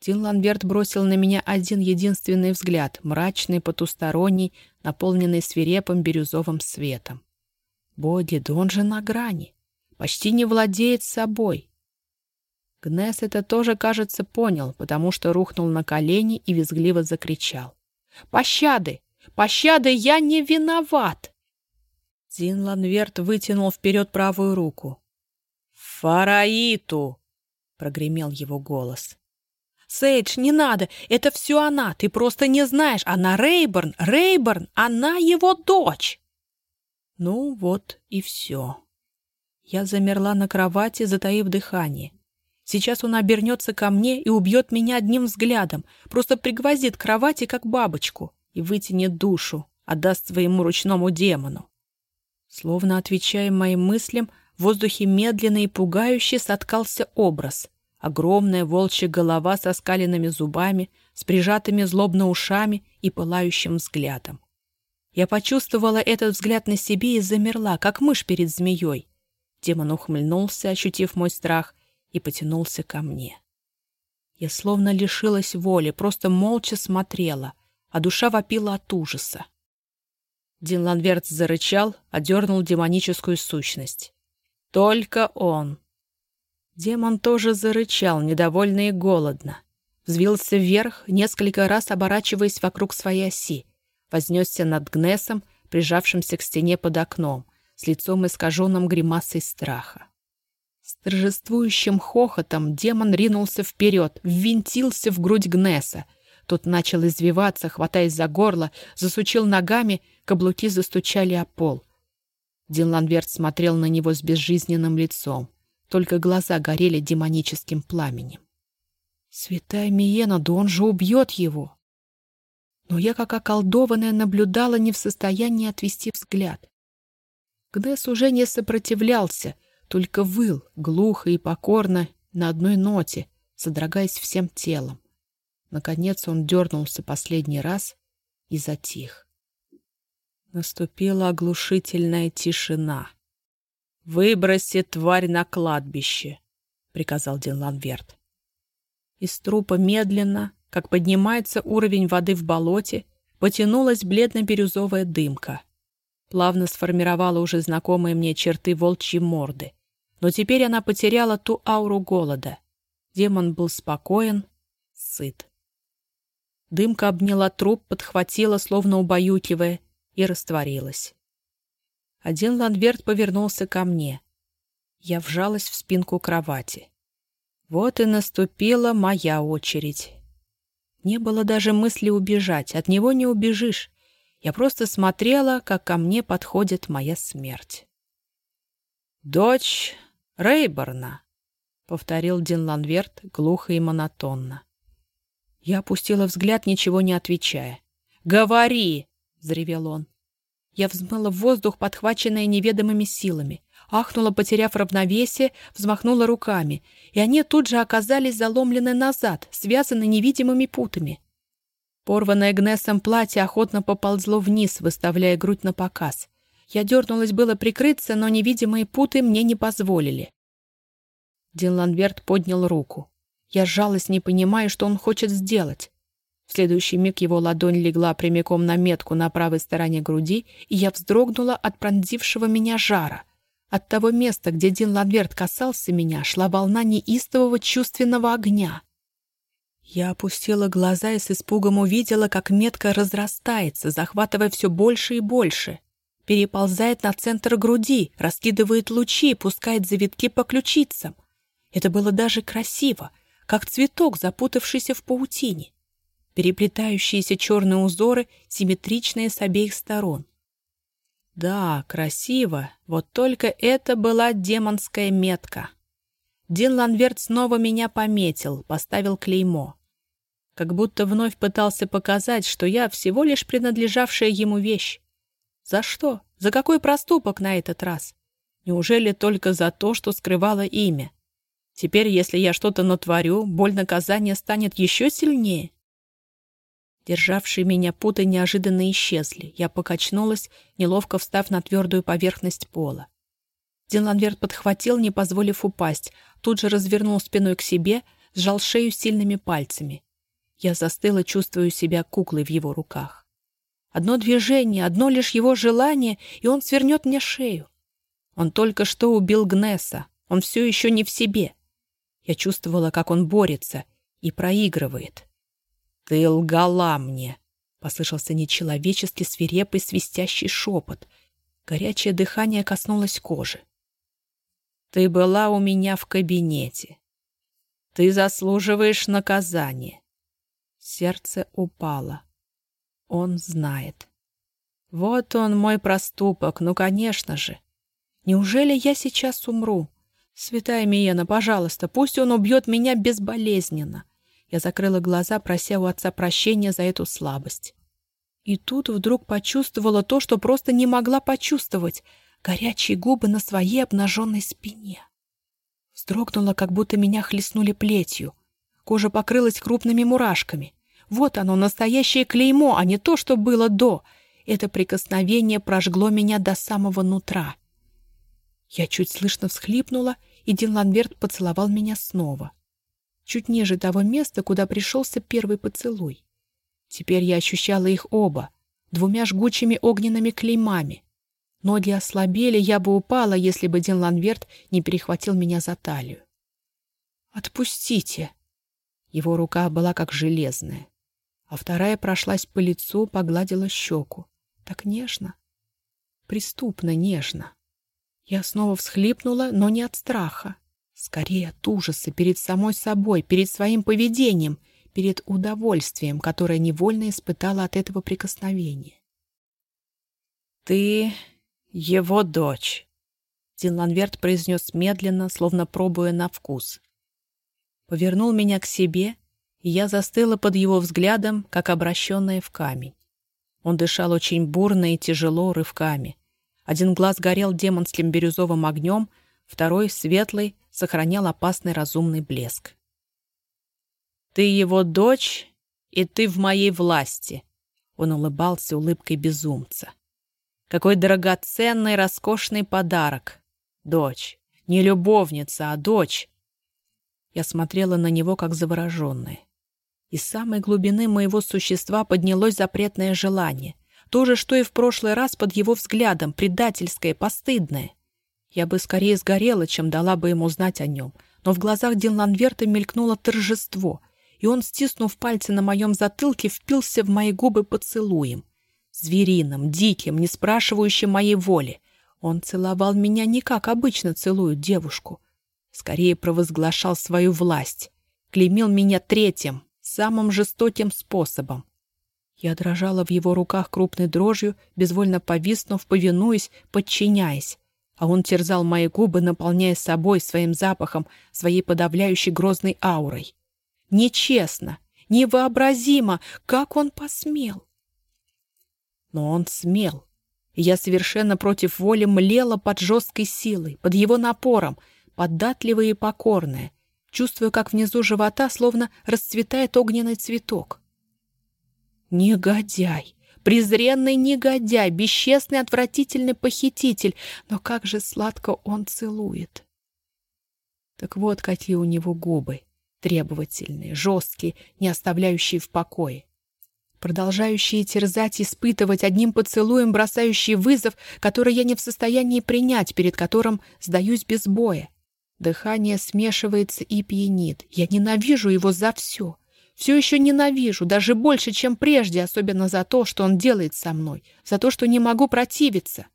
Дин Ланверт бросил на меня один единственный взгляд, мрачный, потусторонний, наполненный свирепым бирюзовым светом. Боди, да он же на грани, почти не владеет собой. Гнес это тоже, кажется, понял, потому что рухнул на колени и визгливо закричал. «Пощады! Пощады, я не виноват!» Зин Ланверт вытянул вперед правую руку. «Фараиту!» — прогремел его голос. «Сейдж, не надо! Это все она! Ты просто не знаешь! Она Рейборн! Рейборн! Она его дочь!» Ну вот и все. Я замерла на кровати, затаив дыхание. Сейчас он обернется ко мне и убьет меня одним взглядом, просто пригвоздит к кровати, как бабочку и вытянет душу, отдаст своему ручному демону. Словно отвечая моим мыслям, в воздухе медленно и пугающе соткался образ. Огромная волчья голова со скаленными зубами, с прижатыми злобно ушами и пылающим взглядом. Я почувствовала этот взгляд на себе и замерла, как мышь перед змеей. Демон ухмыльнулся, ощутив мой страх, и потянулся ко мне. Я словно лишилась воли, просто молча смотрела, а душа вопила от ужаса. Дин Ланверт зарычал, одернул демоническую сущность. «Только он!» Демон тоже зарычал, недовольно и голодно. Взвился вверх, несколько раз оборачиваясь вокруг своей оси. Вознесся над Гнесом, прижавшимся к стене под окном, с лицом искаженным гримасой страха. С торжествующим хохотом демон ринулся вперед, ввинтился в грудь Гнеса. Тот начал извиваться, хватаясь за горло, засучил ногами, каблуки застучали о пол. Динланверт смотрел на него с безжизненным лицом. Только глаза горели демоническим пламенем. «Святая Миена, да он же убьет его!» Но я, как околдованная, наблюдала не в состоянии отвести взгляд. Гнес уже не сопротивлялся — только выл, глухо и покорно, на одной ноте, содрогаясь всем телом. Наконец он дернулся последний раз и затих. Наступила оглушительная тишина. «Выброси тварь на кладбище!» — приказал Диланверт. Из трупа медленно, как поднимается уровень воды в болоте, потянулась бледно-бирюзовая дымка. Плавно сформировала уже знакомые мне черты волчьей морды. Но теперь она потеряла ту ауру голода. Демон был спокоен, сыт. Дымка обняла труп, подхватила, словно убаюкивая, и растворилась. Один ланверт повернулся ко мне. Я вжалась в спинку кровати. Вот и наступила моя очередь. Не было даже мысли убежать, от него не убежишь. Я просто смотрела, как ко мне подходит моя смерть. «Дочь Рейборна», — повторил Дин Ланверт глухо и монотонно. Я опустила взгляд, ничего не отвечая. «Говори!» — взревел он. Я взмыла в воздух, подхваченная неведомыми силами, ахнула, потеряв равновесие, взмахнула руками, и они тут же оказались заломлены назад, связаны невидимыми путами. Порванное Гнессом платье охотно поползло вниз, выставляя грудь на показ. Я дернулась было прикрыться, но невидимые путы мне не позволили. Диланверт поднял руку. Я сжалась, не понимая, что он хочет сделать. В следующий миг его ладонь легла прямиком на метку на правой стороне груди, и я вздрогнула от пронзившего меня жара. От того места, где Дин Ланверт касался меня, шла волна неистового чувственного огня. Я опустила глаза и с испугом увидела, как метка разрастается, захватывая все больше и больше переползает на центр груди, раскидывает лучи, пускает завитки по ключицам. Это было даже красиво, как цветок, запутавшийся в паутине. Переплетающиеся черные узоры, симметричные с обеих сторон. Да, красиво, вот только это была демонская метка. Дин Ланверт снова меня пометил, поставил клеймо. Как будто вновь пытался показать, что я всего лишь принадлежавшая ему вещь. За что? За какой проступок на этот раз? Неужели только за то, что скрывало имя? Теперь, если я что-то натворю, боль наказания станет еще сильнее? Державшие меня путы неожиданно исчезли. Я покачнулась, неловко встав на твердую поверхность пола. Диланверт подхватил, не позволив упасть, тут же развернул спиной к себе, сжал шею сильными пальцами. Я застыла, чувствуя себя куклой в его руках. Одно движение, одно лишь его желание, и он свернет мне шею. Он только что убил Гнесса. Он все еще не в себе. Я чувствовала, как он борется и проигрывает. «Ты лгала мне!» — послышался нечеловечески свирепый свистящий шепот. Горячее дыхание коснулось кожи. «Ты была у меня в кабинете. Ты заслуживаешь наказания». Сердце упало. Он знает. Вот он, мой проступок, ну, конечно же. Неужели я сейчас умру? Святая Миена, пожалуйста, пусть он убьет меня безболезненно. Я закрыла глаза, прося у отца прощения за эту слабость. И тут вдруг почувствовала то, что просто не могла почувствовать. горячие губы на своей обнаженной спине. Вздрогнула, как будто меня хлестнули плетью. Кожа покрылась крупными мурашками. Вот оно, настоящее клеймо, а не то, что было до. Это прикосновение прожгло меня до самого нутра. Я чуть слышно всхлипнула, и Дин Ланверт поцеловал меня снова. Чуть ниже того места, куда пришелся первый поцелуй. Теперь я ощущала их оба, двумя жгучими огненными клеймами. Ноги ослабели, я бы упала, если бы Дин Ланверт не перехватил меня за талию. «Отпустите!» Его рука была как железная, а вторая прошлась по лицу, погладила щеку. Так нежно, преступно нежно. Я снова всхлипнула, но не от страха. Скорее от ужаса перед самой собой, перед своим поведением, перед удовольствием, которое невольно испытала от этого прикосновения. «Ты его дочь», — Динланверт произнес медленно, словно пробуя на вкус. Повернул меня к себе, и я застыла под его взглядом, как обращенная в камень. Он дышал очень бурно и тяжело, рывками — один глаз горел демонским бирюзовым огнем, второй, светлый, сохранял опасный разумный блеск. «Ты его дочь, и ты в моей власти!» Он улыбался улыбкой безумца. «Какой драгоценный, роскошный подарок! Дочь! Не любовница, а дочь!» Я смотрела на него, как завороженная. Из самой глубины моего существа поднялось запретное желание — то же, что и в прошлый раз под его взглядом, предательское, постыдное. Я бы скорее сгорела, чем дала бы ему знать о нем. Но в глазах Динланверта мелькнуло торжество, и он, стиснув пальцы на моем затылке, впился в мои губы поцелуем. Звериным, диким, не спрашивающим моей воли. Он целовал меня не как обычно целуют девушку. Скорее провозглашал свою власть. Клеймил меня третьим, самым жестоким способом. Я дрожала в его руках крупной дрожью, безвольно повиснув, повинуясь, подчиняясь. А он терзал мои губы, наполняя собой, своим запахом, своей подавляющей грозной аурой. Нечестно, невообразимо, как он посмел. Но он смел. Я совершенно против воли млела под жесткой силой, под его напором, податливая и покорная, чувствуя, как внизу живота словно расцветает огненный цветок. Негодяй! Презренный негодяй, бесчестный, отвратительный похититель. Но как же сладко он целует. Так вот, какие у него губы. Требовательные, жесткие, не оставляющие в покое. Продолжающие терзать, испытывать, одним поцелуем бросающие вызов, который я не в состоянии принять, перед которым сдаюсь без боя. Дыхание смешивается и пьянит. Я ненавижу его за все. Все еще ненавижу, даже больше, чем прежде, особенно за то, что он делает со мной, за то, что не могу противиться.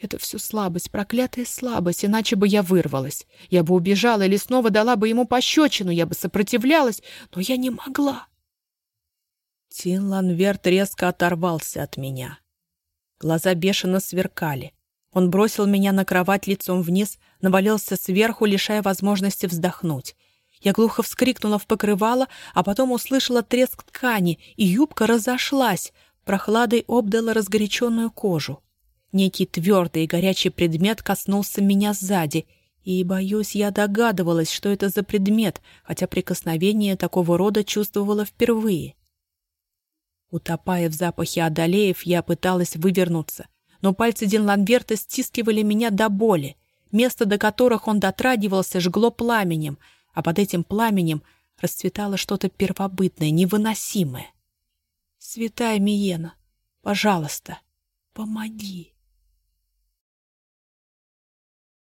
Это все слабость, проклятая слабость, иначе бы я вырвалась. Я бы убежала или снова дала бы ему пощечину, я бы сопротивлялась, но я не могла. Тин Ланверт резко оторвался от меня. Глаза бешено сверкали. Он бросил меня на кровать лицом вниз, навалился сверху, лишая возможности вздохнуть. Я глухо вскрикнула в покрывало, а потом услышала треск ткани, и юбка разошлась, прохладой обдала разгоряченную кожу. Некий твердый и горячий предмет коснулся меня сзади, и, боюсь, я догадывалась, что это за предмет, хотя прикосновение такого рода чувствовала впервые. Утопая в запахе одолеев, я пыталась вывернуться, но пальцы Динланверта стискивали меня до боли. Место, до которых он дотрагивался, жгло пламенем — а под этим пламенем расцветало что-то первобытное, невыносимое. «Святая Миена, пожалуйста, помоги!»